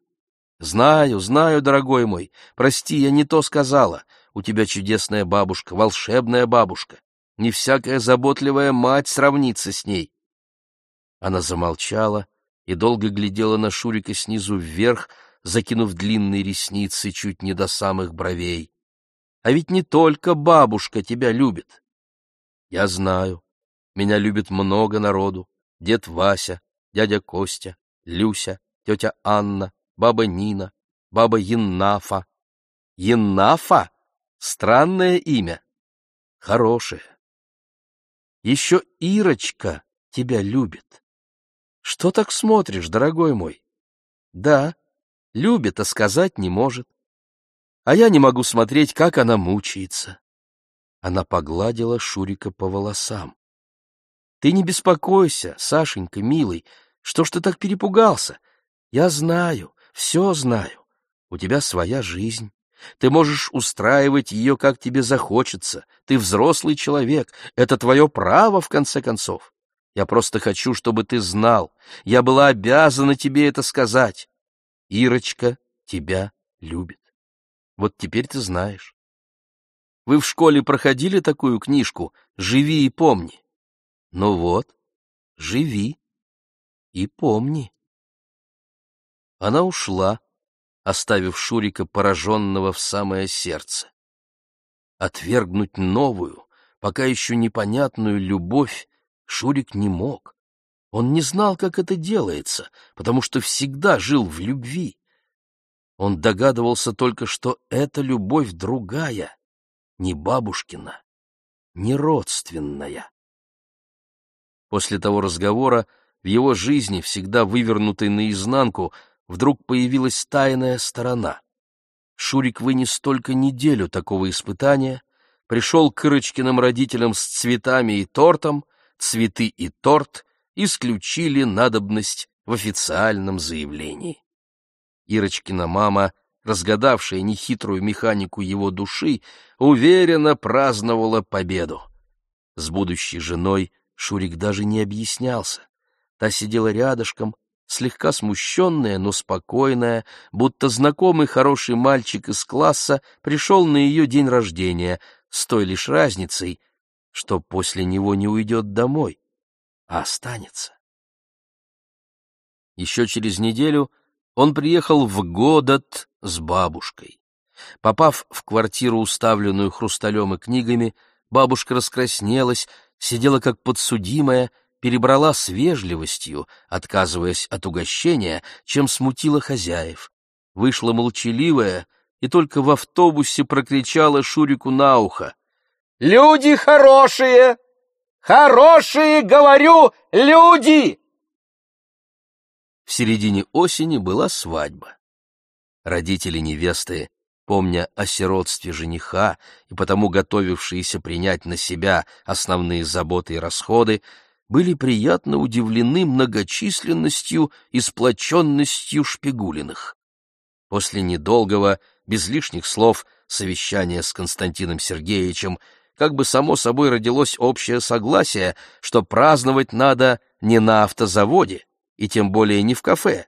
Знаю, знаю, дорогой мой, прости, я не то сказала. У тебя чудесная бабушка, волшебная бабушка. Не всякая заботливая мать сравнится с ней. Она замолчала и долго глядела на Шурика снизу вверх, закинув длинные ресницы чуть не до самых бровей. А ведь не только бабушка тебя любит. Я знаю, меня любит много народу. Дед Вася, дядя Костя, Люся, тетя Анна, баба Нина, баба Яннафа. Яннафа? Странное имя. Хорошее. Еще Ирочка тебя любит. Что так смотришь, дорогой мой? Да, любит, а сказать не может. А я не могу смотреть, как она мучается. Она погладила Шурика по волосам. — Ты не беспокойся, Сашенька, милый, что ж ты так перепугался? Я знаю, все знаю. У тебя своя жизнь. Ты можешь устраивать ее, как тебе захочется. Ты взрослый человек. Это твое право, в конце концов. Я просто хочу, чтобы ты знал. Я была обязана тебе это сказать. Ирочка тебя любит. Вот теперь ты знаешь. Вы в школе проходили такую книжку «Живи и помни»? Ну вот, живи и помни. Она ушла, оставив Шурика пораженного в самое сердце. Отвергнуть новую, пока еще непонятную любовь Шурик не мог. Он не знал, как это делается, потому что всегда жил в любви. Он догадывался только, что эта любовь другая, не бабушкина, не родственная. После того разговора в его жизни, всегда вывернутой наизнанку, вдруг появилась тайная сторона. Шурик вынес только неделю такого испытания, пришел к Ирочкиным родителям с цветами и тортом, цветы и торт исключили надобность в официальном заявлении. Ирочкина мама — разгадавшая нехитрую механику его души, уверенно праздновала победу. С будущей женой Шурик даже не объяснялся. Та сидела рядышком, слегка смущенная, но спокойная, будто знакомый хороший мальчик из класса пришел на ее день рождения, с той лишь разницей, что после него не уйдет домой, а останется. Еще через неделю он приехал в Годот с бабушкой. Попав в квартиру, уставленную хрусталем и книгами, бабушка раскраснелась, сидела как подсудимая, перебрала с вежливостью, отказываясь от угощения, чем смутила хозяев. Вышла молчаливая и только в автобусе прокричала Шурику на ухо. «Люди хорошие! Хорошие, говорю, люди!» В середине осени была свадьба. Родители невесты, помня о сиротстве жениха и потому готовившиеся принять на себя основные заботы и расходы, были приятно удивлены многочисленностью и сплоченностью Шпигулиных. После недолгого, без лишних слов, совещание с Константином Сергеевичем, как бы само собой родилось общее согласие, что праздновать надо не на автозаводе, и тем более не в кафе.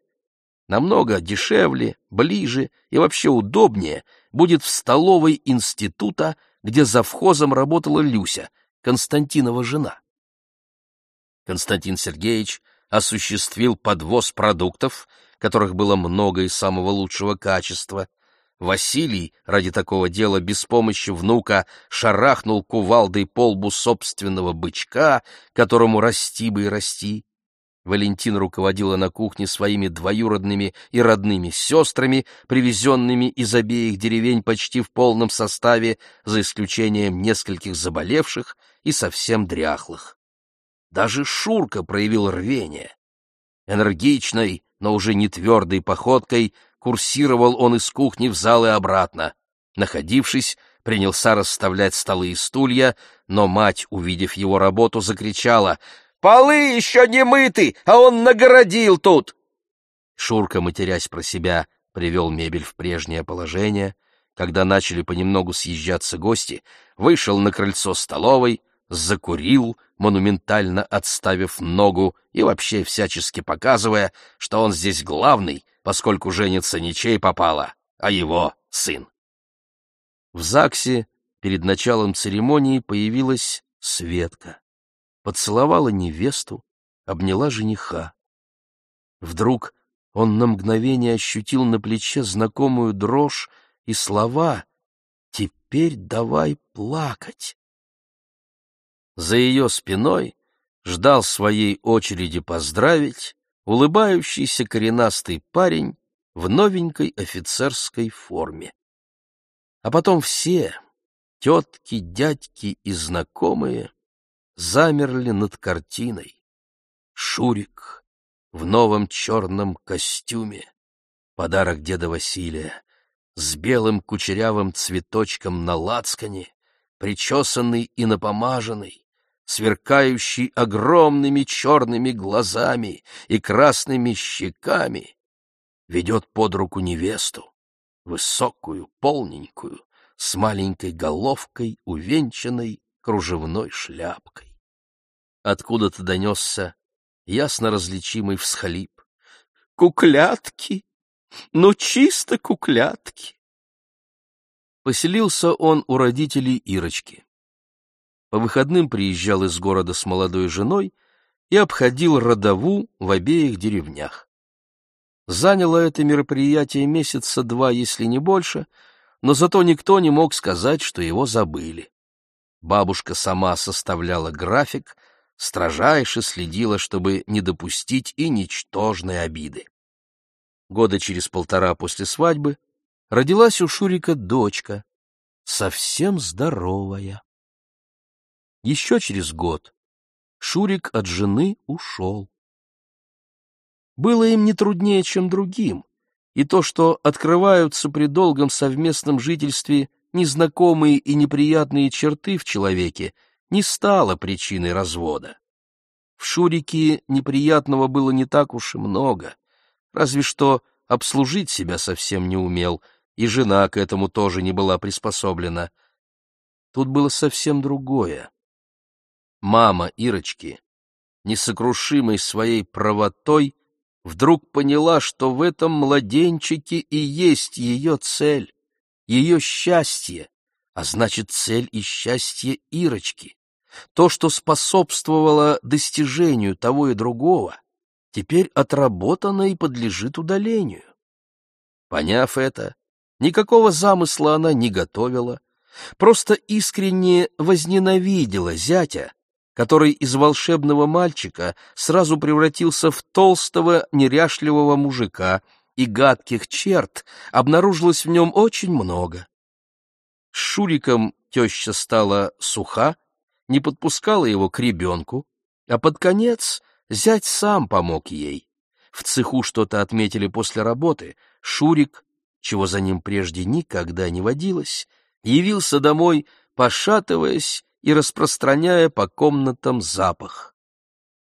Намного дешевле, ближе и вообще удобнее будет в столовой института, где завхозом работала Люся, Константинова жена. Константин Сергеевич осуществил подвоз продуктов, которых было много и самого лучшего качества, Василий ради такого дела без помощи внука шарахнул кувалдой по лбу собственного бычка, которому расти бы и расти. Валентин руководила на кухне своими двоюродными и родными сестрами, привезенными из обеих деревень почти в полном составе, за исключением нескольких заболевших и совсем дряхлых. Даже Шурка проявил рвение. Энергичной, но уже не твердой походкой курсировал он из кухни в зал и обратно. Находившись, принялся расставлять столы и стулья, но мать, увидев его работу, закричала «Полы еще не мыты, а он нагородил тут!» Шурка, матерясь про себя, привел мебель в прежнее положение. Когда начали понемногу съезжаться гости, вышел на крыльцо столовой, закурил, монументально отставив ногу и вообще всячески показывая, что он здесь главный, поскольку женится не чей попало, а его сын. В ЗАГСе перед началом церемонии появилась Светка. Поцеловала невесту, обняла жениха. Вдруг он на мгновение ощутил на плече знакомую дрожь и слова «Теперь давай плакать». За ее спиной ждал своей очереди поздравить улыбающийся коренастый парень в новенькой офицерской форме. А потом все, тетки, дядьки и знакомые, замерли над картиной. Шурик в новом черном костюме, подарок деда Василия, с белым кучерявым цветочком на лацкане, причесанный и напомаженный, сверкающий огромными черными глазами и красными щеками, ведет под руку невесту, высокую, полненькую, с маленькой головкой, увенчанной кружевной шляпкой. Откуда-то донесся ясно различимый всхлип. «Куклятки! Ну, чисто куклятки!» Поселился он у родителей Ирочки. По выходным приезжал из города с молодой женой и обходил родову в обеих деревнях. Заняло это мероприятие месяца два, если не больше, но зато никто не мог сказать, что его забыли. Бабушка сама составляла график, строжайше следила, чтобы не допустить и ничтожной обиды. Года через полтора после свадьбы родилась у Шурика дочка, совсем здоровая. Еще через год Шурик от жены ушел. Было им не труднее, чем другим, и то, что открываются при долгом совместном жительстве незнакомые и неприятные черты в человеке, не стало причиной развода. В Шурике неприятного было не так уж и много, разве что обслужить себя совсем не умел, и жена к этому тоже не была приспособлена. Тут было совсем другое. Мама Ирочки, несокрушимой своей правотой, вдруг поняла, что в этом младенчике и есть ее цель, ее счастье, а значит цель и счастье Ирочки. То, что способствовало достижению того и другого, теперь отработано и подлежит удалению. Поняв это, никакого замысла она не готовила, просто искренне возненавидела зятя, который из волшебного мальчика сразу превратился в толстого, неряшливого мужика, и гадких черт обнаружилось в нем очень много. С Шуриком теща стала суха, не подпускала его к ребенку, а под конец зять сам помог ей. В цеху что-то отметили после работы, Шурик, чего за ним прежде никогда не водилось, явился домой, пошатываясь и распространяя по комнатам запах.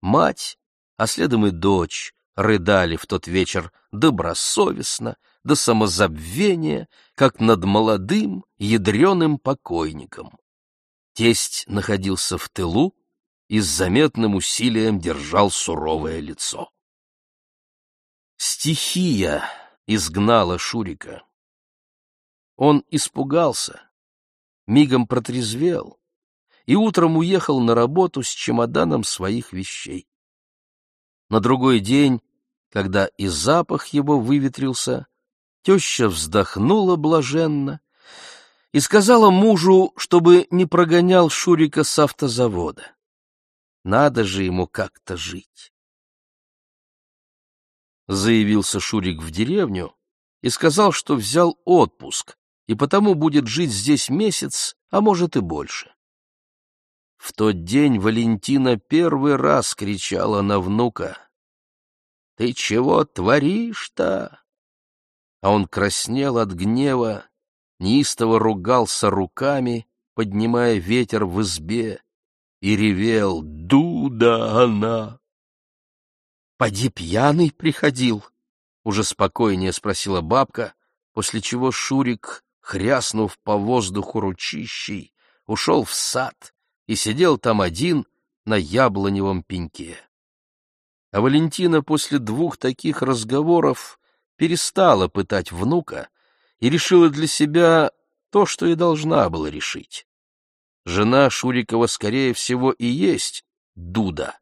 Мать, а следом и дочь, рыдали в тот вечер добросовестно, до самозабвения, как над молодым, ядреным покойником. Тесть находился в тылу и с заметным усилием держал суровое лицо. Стихия изгнала Шурика. Он испугался, мигом протрезвел и утром уехал на работу с чемоданом своих вещей. На другой день, когда и запах его выветрился, теща вздохнула блаженно и сказала мужу, чтобы не прогонял Шурика с автозавода. Надо же ему как-то жить. Заявился Шурик в деревню и сказал, что взял отпуск, и потому будет жить здесь месяц, а может и больше. В тот день Валентина первый раз кричала на внука. «Ты чего творишь-то?» А он краснел от гнева, неистово ругался руками, поднимая ветер в избе, и ревел «Дуда она!» «Поди пьяный приходил?» — уже спокойнее спросила бабка, после чего Шурик, хряснув по воздуху ручищей, ушел в сад и сидел там один на яблоневом пеньке. А Валентина после двух таких разговоров перестала пытать внука и решила для себя то, что и должна была решить. Жена Шурикова, скорее всего, и есть Дуда,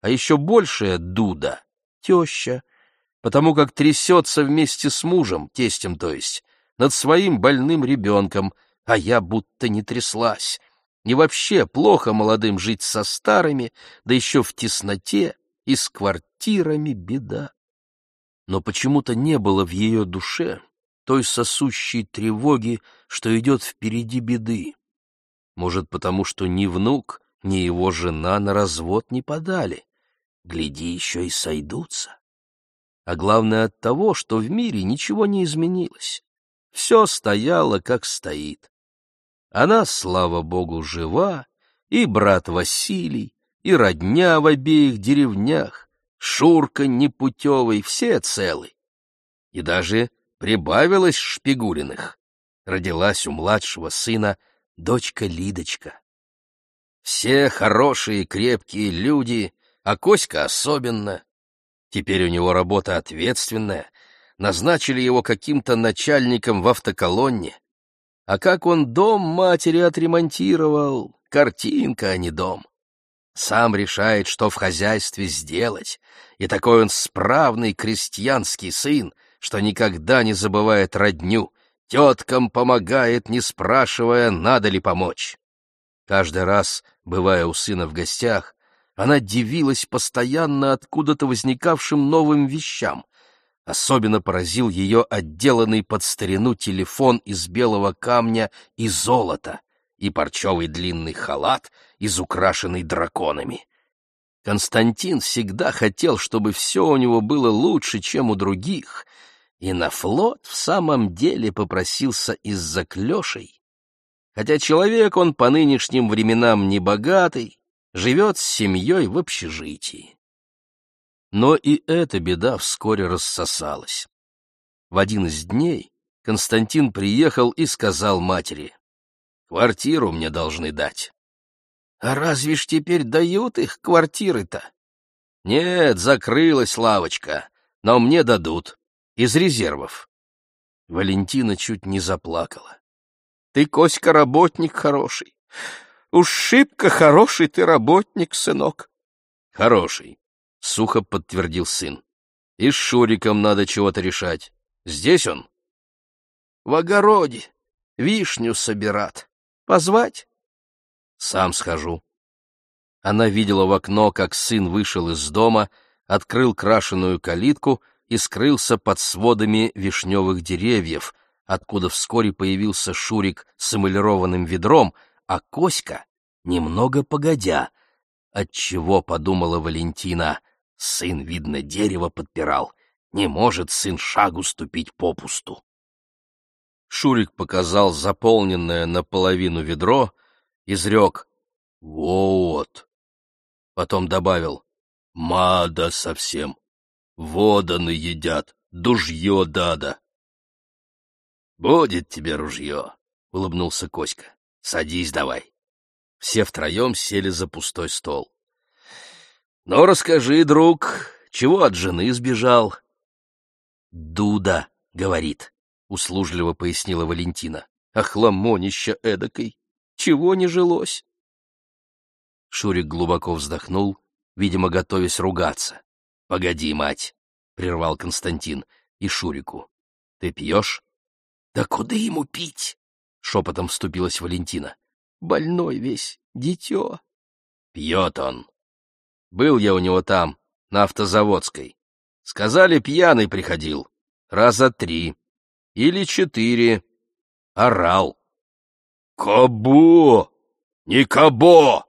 а еще большая Дуда — теща, потому как трясется вместе с мужем, тестем то есть, над своим больным ребенком, а я будто не тряслась, и вообще плохо молодым жить со старыми, да еще в тесноте и с квартирами беда. Но почему-то не было в ее душе той сосущей тревоги, что идет впереди беды. Может, потому что ни внук, ни его жена на развод не подали. Гляди, еще и сойдутся. А главное от того, что в мире ничего не изменилось. Все стояло, как стоит. Она, слава богу, жива, и брат Василий, и родня в обеих деревнях, Шурка непутевый, все целы. И даже прибавилось Шпигулиных. Родилась у младшего сына дочка Лидочка. Все хорошие, крепкие люди, а Коська особенно. Теперь у него работа ответственная. Назначили его каким-то начальником в автоколонне. А как он дом матери отремонтировал, картинка, а не дом. Сам решает, что в хозяйстве сделать, и такой он справный крестьянский сын, что никогда не забывает родню, теткам помогает, не спрашивая, надо ли помочь. Каждый раз, бывая у сына в гостях, она дивилась постоянно откуда-то возникавшим новым вещам, Особенно поразил ее отделанный под старину телефон из белого камня и золота и парчевый длинный халат, изукрашенный драконами. Константин всегда хотел, чтобы все у него было лучше, чем у других, и на флот в самом деле попросился из-за клешей. Хотя человек он по нынешним временам не богатый, живет с семьей в общежитии. Но и эта беда вскоре рассосалась. В один из дней Константин приехал и сказал матери, «Квартиру мне должны дать». «А разве ж теперь дают их квартиры-то?» «Нет, закрылась лавочка, но мне дадут. Из резервов». Валентина чуть не заплакала. «Ты, Коська, работник хороший. Уж шибко хороший ты работник, сынок». «Хороший. — сухо подтвердил сын. — И с Шуриком надо чего-то решать. Здесь он? — В огороде. Вишню собират. Позвать? — Сам схожу. Она видела в окно, как сын вышел из дома, открыл крашеную калитку и скрылся под сводами вишневых деревьев, откуда вскоре появился Шурик с эмалированным ведром, а Коська, немного погодя, отчего подумала Валентина, Сын, видно, дерево подпирал. Не может сын шагу ступить попусту. Шурик показал заполненное наполовину ведро, изрек «Вот». Потом добавил «Мада совсем». Воданы едят, дужье дада. Будет тебе ружье, — улыбнулся Коська. Садись давай. Все втроем сели за пустой стол. Ну, расскажи, друг, чего от жены сбежал? Дуда, — говорит, — услужливо пояснила Валентина. Охламонища эдакой. Чего не жилось? Шурик глубоко вздохнул, видимо, готовясь ругаться. — Погоди, мать, — прервал Константин, — и Шурику. — Ты пьешь? — Да куда ему пить? — шепотом вступилась Валентина. — Больной весь, дитё. — Пьет он. Был я у него там, на автозаводской. Сказали, пьяный приходил. Раза три. Или четыре. Орал. «Кабо! Не кабо!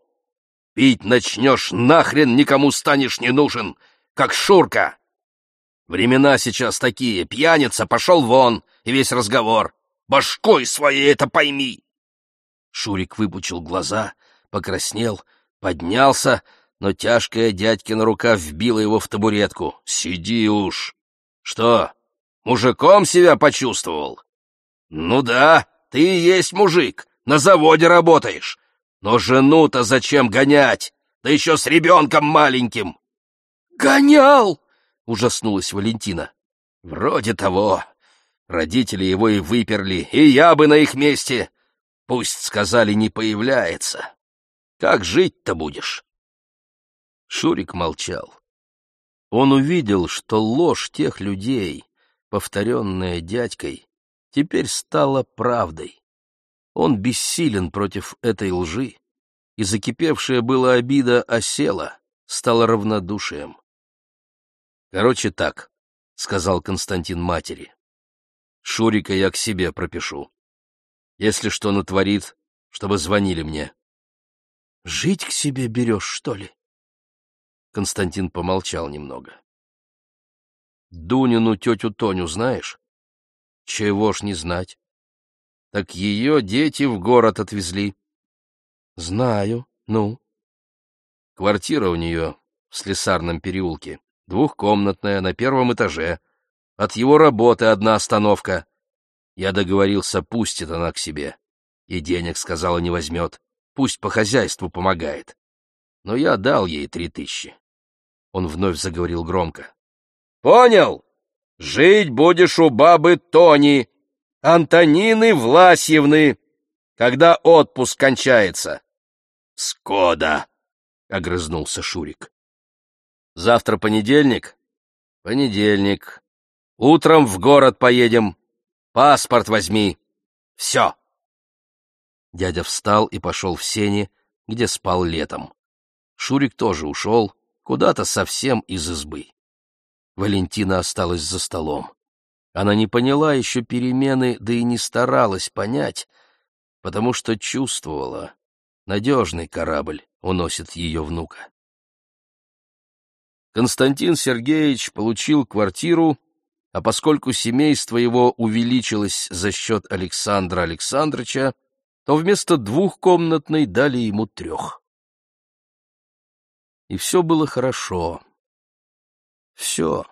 Пить начнешь, нахрен никому станешь не нужен, как Шурка! Времена сейчас такие, пьяница, пошел вон, и весь разговор. Башкой своей это пойми!» Шурик выпучил глаза, покраснел, поднялся, но тяжкая дядькина рука вбила его в табуретку. «Сиди уж!» «Что, мужиком себя почувствовал?» «Ну да, ты и есть мужик, на заводе работаешь. Но жену-то зачем гонять? Да еще с ребенком маленьким!» «Гонял!» — ужаснулась Валентина. «Вроде того. Родители его и выперли, и я бы на их месте. Пусть, сказали, не появляется. Как жить-то будешь?» Шурик молчал. Он увидел, что ложь тех людей, повторенная дядькой, теперь стала правдой. Он бессилен против этой лжи, и закипевшая была обида осела, стала равнодушием. «Короче так», — сказал Константин матери, — «Шурика я к себе пропишу. Если что натворит, чтобы звонили мне». «Жить к себе берешь, что ли?» Константин помолчал немного. Дунину тетю Тоню знаешь? Чего ж не знать. Так ее дети в город отвезли. Знаю. Ну? Квартира у нее в Слесарном переулке, двухкомнатная, на первом этаже. От его работы одна остановка. Я договорился, пустит она к себе. И денег, сказала, не возьмет. Пусть по хозяйству помогает. Но я дал ей три тысячи. Он вновь заговорил громко. «Понял? Жить будешь у бабы Тони, Антонины Власьевны, когда отпуск кончается». «Скода!» — огрызнулся Шурик. «Завтра понедельник?» «Понедельник. Утром в город поедем. Паспорт возьми. Все!» Дядя встал и пошел в сени, где спал летом. Шурик тоже ушел, куда-то совсем из избы. Валентина осталась за столом. Она не поняла еще перемены, да и не старалась понять, потому что чувствовала, надежный корабль уносит ее внука. Константин Сергеевич получил квартиру, а поскольку семейство его увеличилось за счет Александра Александровича, то вместо двухкомнатной дали ему трех и все было хорошо. Все.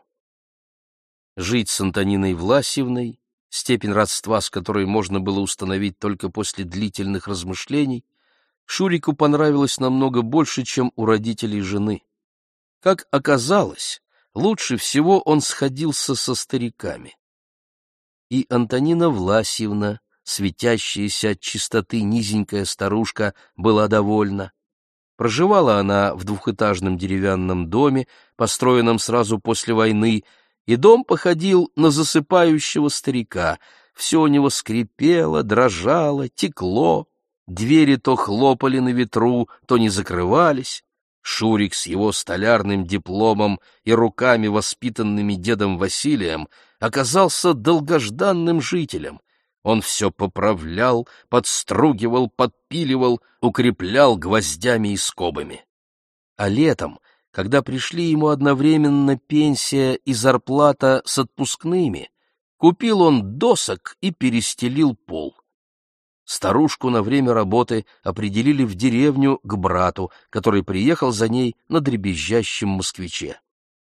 Жить с Антониной Власьевной, степень родства с которой можно было установить только после длительных размышлений, Шурику понравилось намного больше, чем у родителей жены. Как оказалось, лучше всего он сходился со стариками. И Антонина Власьевна, светящаяся от чистоты низенькая старушка, была довольна. Проживала она в двухэтажном деревянном доме, построенном сразу после войны, и дом походил на засыпающего старика. Все у него скрипело, дрожало, текло, двери то хлопали на ветру, то не закрывались. Шурик с его столярным дипломом и руками, воспитанными дедом Василием, оказался долгожданным жителем, он все поправлял, подстругивал, подпиливал, укреплял гвоздями и скобами. А летом, когда пришли ему одновременно пенсия и зарплата с отпускными, купил он досок и перестелил пол. Старушку на время работы определили в деревню к брату, который приехал за ней на дребезжащем москвиче.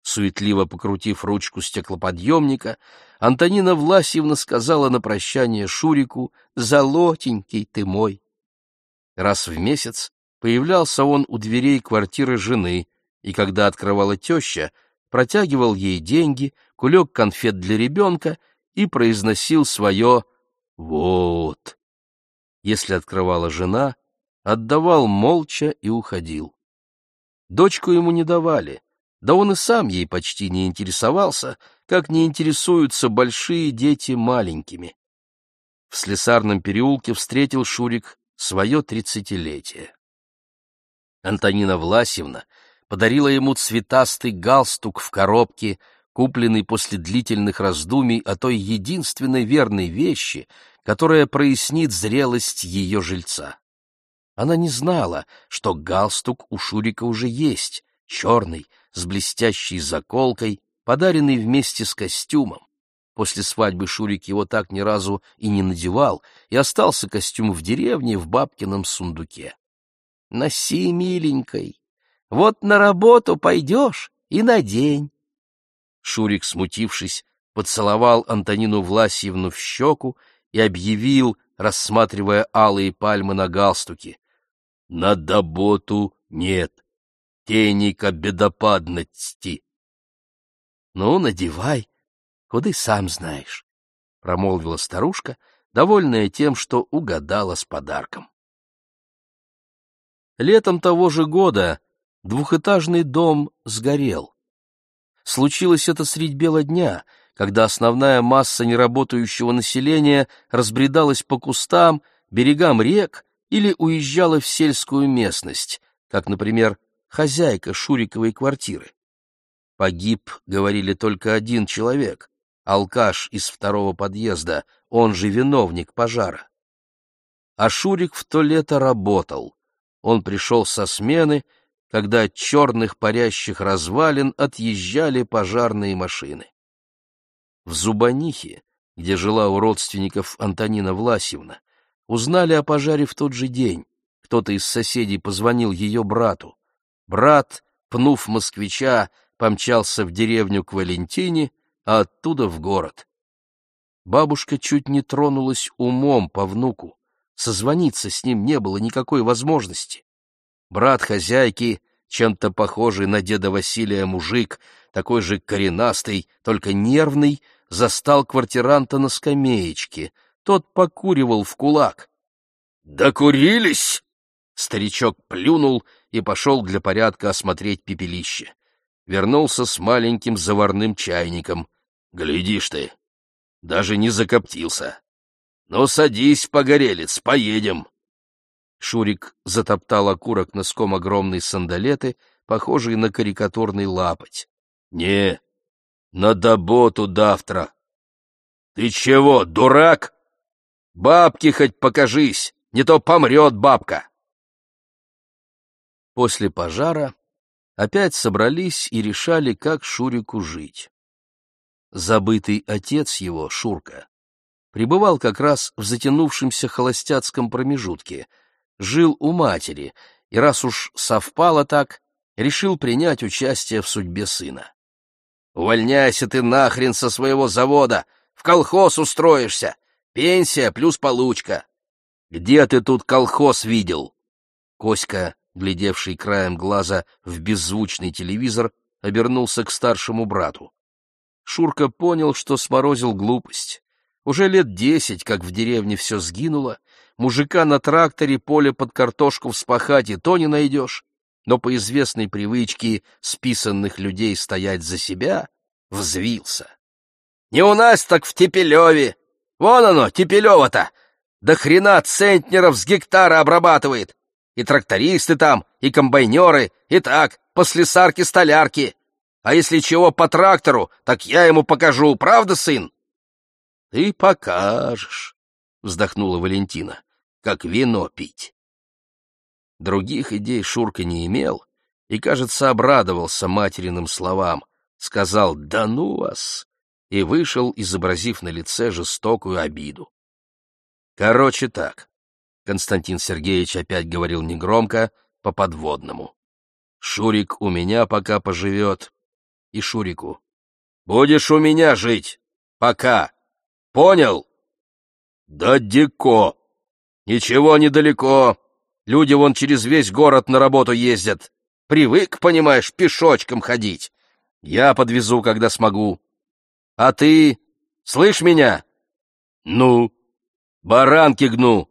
Суетливо покрутив ручку стеклоподъемника, Антонина Власьевна сказала на прощание Шурику «Золотенький ты мой». Раз в месяц появлялся он у дверей квартиры жены, и когда открывала теща, протягивал ей деньги, кулек конфет для ребенка и произносил свое «вот». Если открывала жена, отдавал молча и уходил. Дочку ему не давали, да он и сам ей почти не интересовался, как не интересуются большие дети маленькими. В слесарном переулке встретил Шурик свое тридцатилетие. Антонина Власьевна подарила ему цветастый галстук в коробке, купленный после длительных раздумий о той единственной верной вещи, которая прояснит зрелость ее жильца. Она не знала, что галстук у Шурика уже есть, черный, с блестящей заколкой, подаренный вместе с костюмом. После свадьбы Шурик его так ни разу и не надевал, и остался костюм в деревне в бабкином сундуке. «Носи, миленькой, вот на работу пойдешь и надень». Шурик, смутившись, поцеловал Антонину Власьевну в щеку и объявил, рассматривая алые пальмы на галстуке. «На доботу нет, теника бедопадности». «Ну, надевай, куды сам знаешь», — промолвила старушка, довольная тем, что угадала с подарком. Летом того же года двухэтажный дом сгорел. Случилось это средь бела дня, когда основная масса неработающего населения разбредалась по кустам, берегам рек или уезжала в сельскую местность, как, например, хозяйка Шуриковой квартиры. Погиб, говорили, только один человек, алкаш из второго подъезда, он же виновник пожара. А Шурик в то лето работал. Он пришел со смены, когда от черных парящих развалин отъезжали пожарные машины. В Зубанихе, где жила у родственников Антонина Власьевна, узнали о пожаре в тот же день. Кто-то из соседей позвонил ее брату. Брат, пнув москвича, помчался в деревню к Валентине, а оттуда в город. Бабушка чуть не тронулась умом по внуку. Созвониться с ним не было никакой возможности. Брат хозяйки, чем-то похожий на деда Василия мужик, такой же коренастый, только нервный, застал квартиранта на скамеечке. Тот покуривал в кулак. «Докурились!» Старичок плюнул и пошел для порядка осмотреть пепелище. Вернулся с маленьким заварным чайником. «Глядишь ты, даже не закоптился. Ну, садись, погорелец, поедем!» Шурик затоптал окурок носком огромной сандалеты, похожей на карикатурный лапоть. «Не, на доботу давтра!» «Ты чего, дурак? Бабки хоть покажись, не то помрет бабка!» После пожара опять собрались и решали, как Шурику жить. Забытый отец его, Шурка, пребывал как раз в затянувшемся холостяцком промежутке, жил у матери, и раз уж совпало так, решил принять участие в судьбе сына. «Увольняйся ты нахрен со своего завода, в колхоз устроишься, пенсия плюс получка. Где ты тут колхоз видел?» Коська, глядевший краем глаза в беззвучный телевизор, обернулся к старшему брату. Шурка понял, что сморозил глупость. Уже лет десять, как в деревне все сгинуло, мужика на тракторе поле под картошку вспахать и то не найдешь, но по известной привычке списанных людей стоять за себя взвился. «Не у нас, так в Тепелеве! Вон оно, Тепелево-то! До хрена центнеров с гектара обрабатывает! И трактористы там, и комбайнеры, и так, по слесарке-столярке! А если чего по трактору, так я ему покажу, правда, сын?» — Ты покажешь, — вздохнула Валентина, — как вино пить. Других идей Шурка не имел и, кажется, обрадовался материным словам, сказал «да ну вас» и вышел, изобразив на лице жестокую обиду. Короче так, Константин Сергеевич опять говорил негромко, по подводному. Шурик у меня пока поживет, и Шурику. «Будешь у меня жить. Пока. Понял?» «Да дико. Ничего недалеко. Люди вон через весь город на работу ездят. Привык, понимаешь, пешочком ходить. Я подвезу, когда смогу. А ты... Слышь меня? Ну? Баранки гну.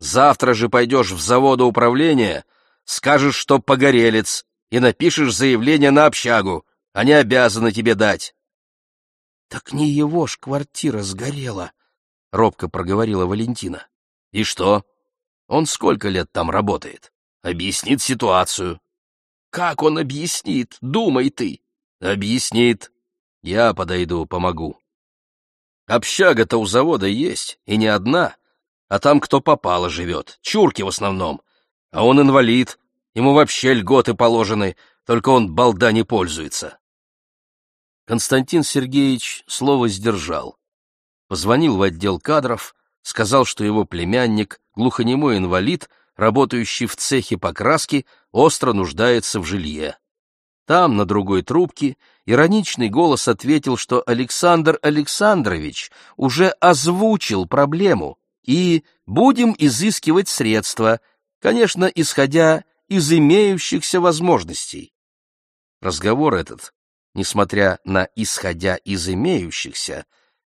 Завтра же пойдешь в заводоуправление, скажешь, что погорелец, и напишешь заявление на общагу. Они обязаны тебе дать. — Так не его ж квартира сгорела, — робко проговорила Валентина. — И что? Он сколько лет там работает? Объяснит ситуацию. — Как он объяснит? Думай ты. — Объяснит. Я подойду, помогу. Общага-то у завода есть, и не одна, а там кто попало живет, чурки в основном. А он инвалид, ему вообще льготы положены, только он балда не пользуется. Константин Сергеевич слово сдержал. Позвонил в отдел кадров, сказал, что его племянник, глухонемой инвалид, работающий в цехе покраски, остро нуждается в жилье. Там, на другой трубке, ироничный голос ответил, что Александр Александрович уже озвучил проблему, и будем изыскивать средства, конечно, исходя из имеющихся возможностей. Разговор этот, несмотря на исходя из имеющихся,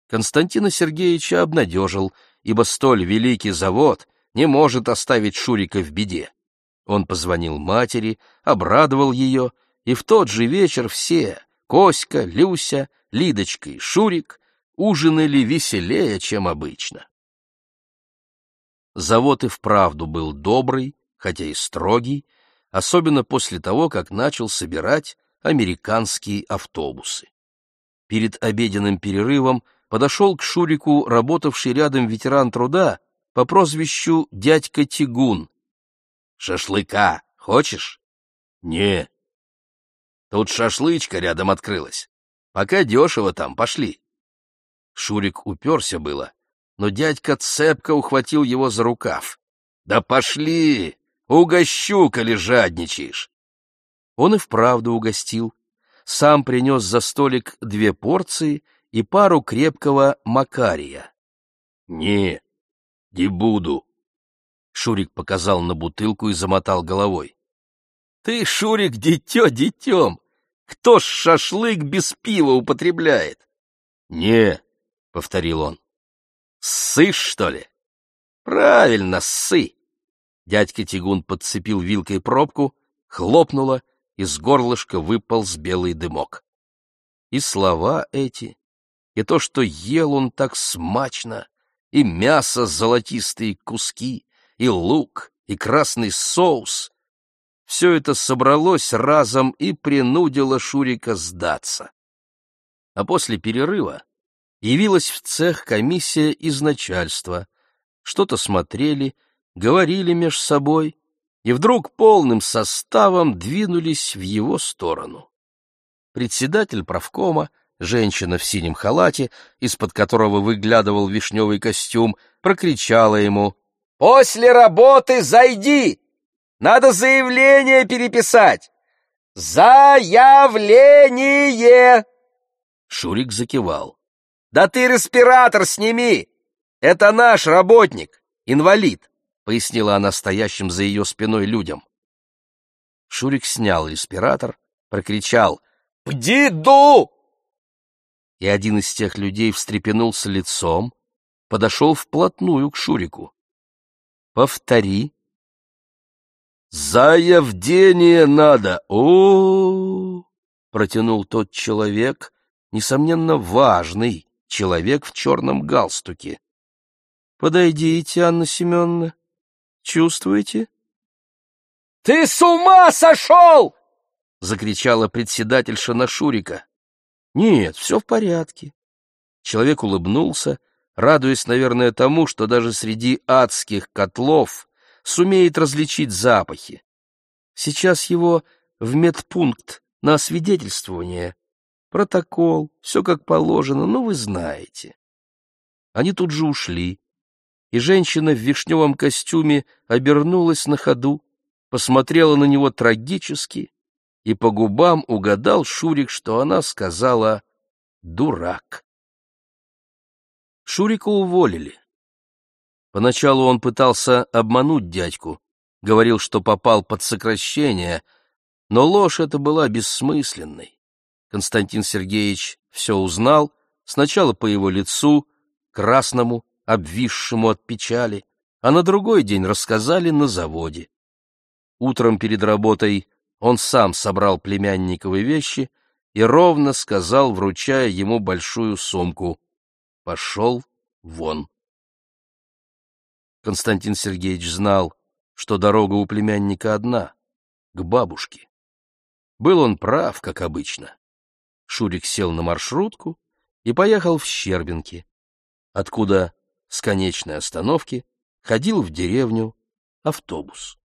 Константина Сергеевича обнадежил, ибо столь великий завод не может оставить Шурика в беде. Он позвонил матери, обрадовал ее, и в тот же вечер все — Коська, Люся, Лидочка и Шурик — ужинали веселее, чем обычно. Завод и вправду был добрый, хотя и строгий, особенно после того, как начал собирать американские автобусы. Перед обеденным перерывом подошел к Шурику работавший рядом ветеран труда по прозвищу дядька Тигун. «Шашлыка хочешь?» «Не». «Тут шашлычка рядом открылась. Пока дешево там, пошли». Шурик уперся было, но дядька цепко ухватил его за рукав. «Да пошли! Угощу, коли жадничаешь!» Он и вправду угостил. Сам принес за столик две порции и пару крепкого макария. «Не, не буду!» Шурик показал на бутылку и замотал головой. «Ты, Шурик, дитё детем! Кто ж шашлык без пива употребляет?» «Не», — повторил он. «Ссышь, что ли?» «Правильно, ссы!» Дядька Тигун подцепил вилкой пробку, хлопнула, из горлышка выполз белый дымок. И слова эти, и то, что ел он так смачно, и мясо золотистые куски, и лук, и красный соус — все это собралось разом и принудило Шурика сдаться. А после перерыва явилась в цех комиссия из начальства, что-то смотрели, говорили меж собой, и вдруг полным составом двинулись в его сторону. Председатель правкома, женщина в синем халате, из-под которого выглядывал вишневый костюм, прокричала ему «После работы зайди! Надо заявление переписать! Заявление!» Шурик закивал. «Да ты респиратор сними! Это наш работник, инвалид пояснила она стоящим за ее спиной людям. Шурик снял респиратор, прокричал «Бдиду!» И один из тех людей встрепенулся лицом, подошел вплотную к Шурику. «Повтори». «Заявдение надо! -о, -о протянул тот человек, несомненно, важный человек в черном галстуке. «Подойдите, Анна Семеновна», Чувствуете? — Ты с ума сошел! — закричала председательша Нашурика. — Нет, все в порядке. Человек улыбнулся, радуясь, наверное, тому, что даже среди адских котлов сумеет различить запахи. Сейчас его в медпункт на освидетельствование. Протокол, все как положено, ну вы знаете. Они тут же ушли и женщина в вишневом костюме обернулась на ходу, посмотрела на него трагически и по губам угадал Шурик, что она сказала «дурак». Шурика уволили. Поначалу он пытался обмануть дядьку, говорил, что попал под сокращение, но ложь эта была бессмысленной. Константин Сергеевич все узнал, сначала по его лицу, красному, обвисшему от печали, а на другой день рассказали на заводе. Утром перед работой он сам собрал племянниковы вещи и ровно сказал, вручая ему большую сумку, «Пошел вон». Константин Сергеевич знал, что дорога у племянника одна — к бабушке. Был он прав, как обычно. Шурик сел на маршрутку и поехал в Щербинки, откуда с конечной остановки ходил в деревню автобус.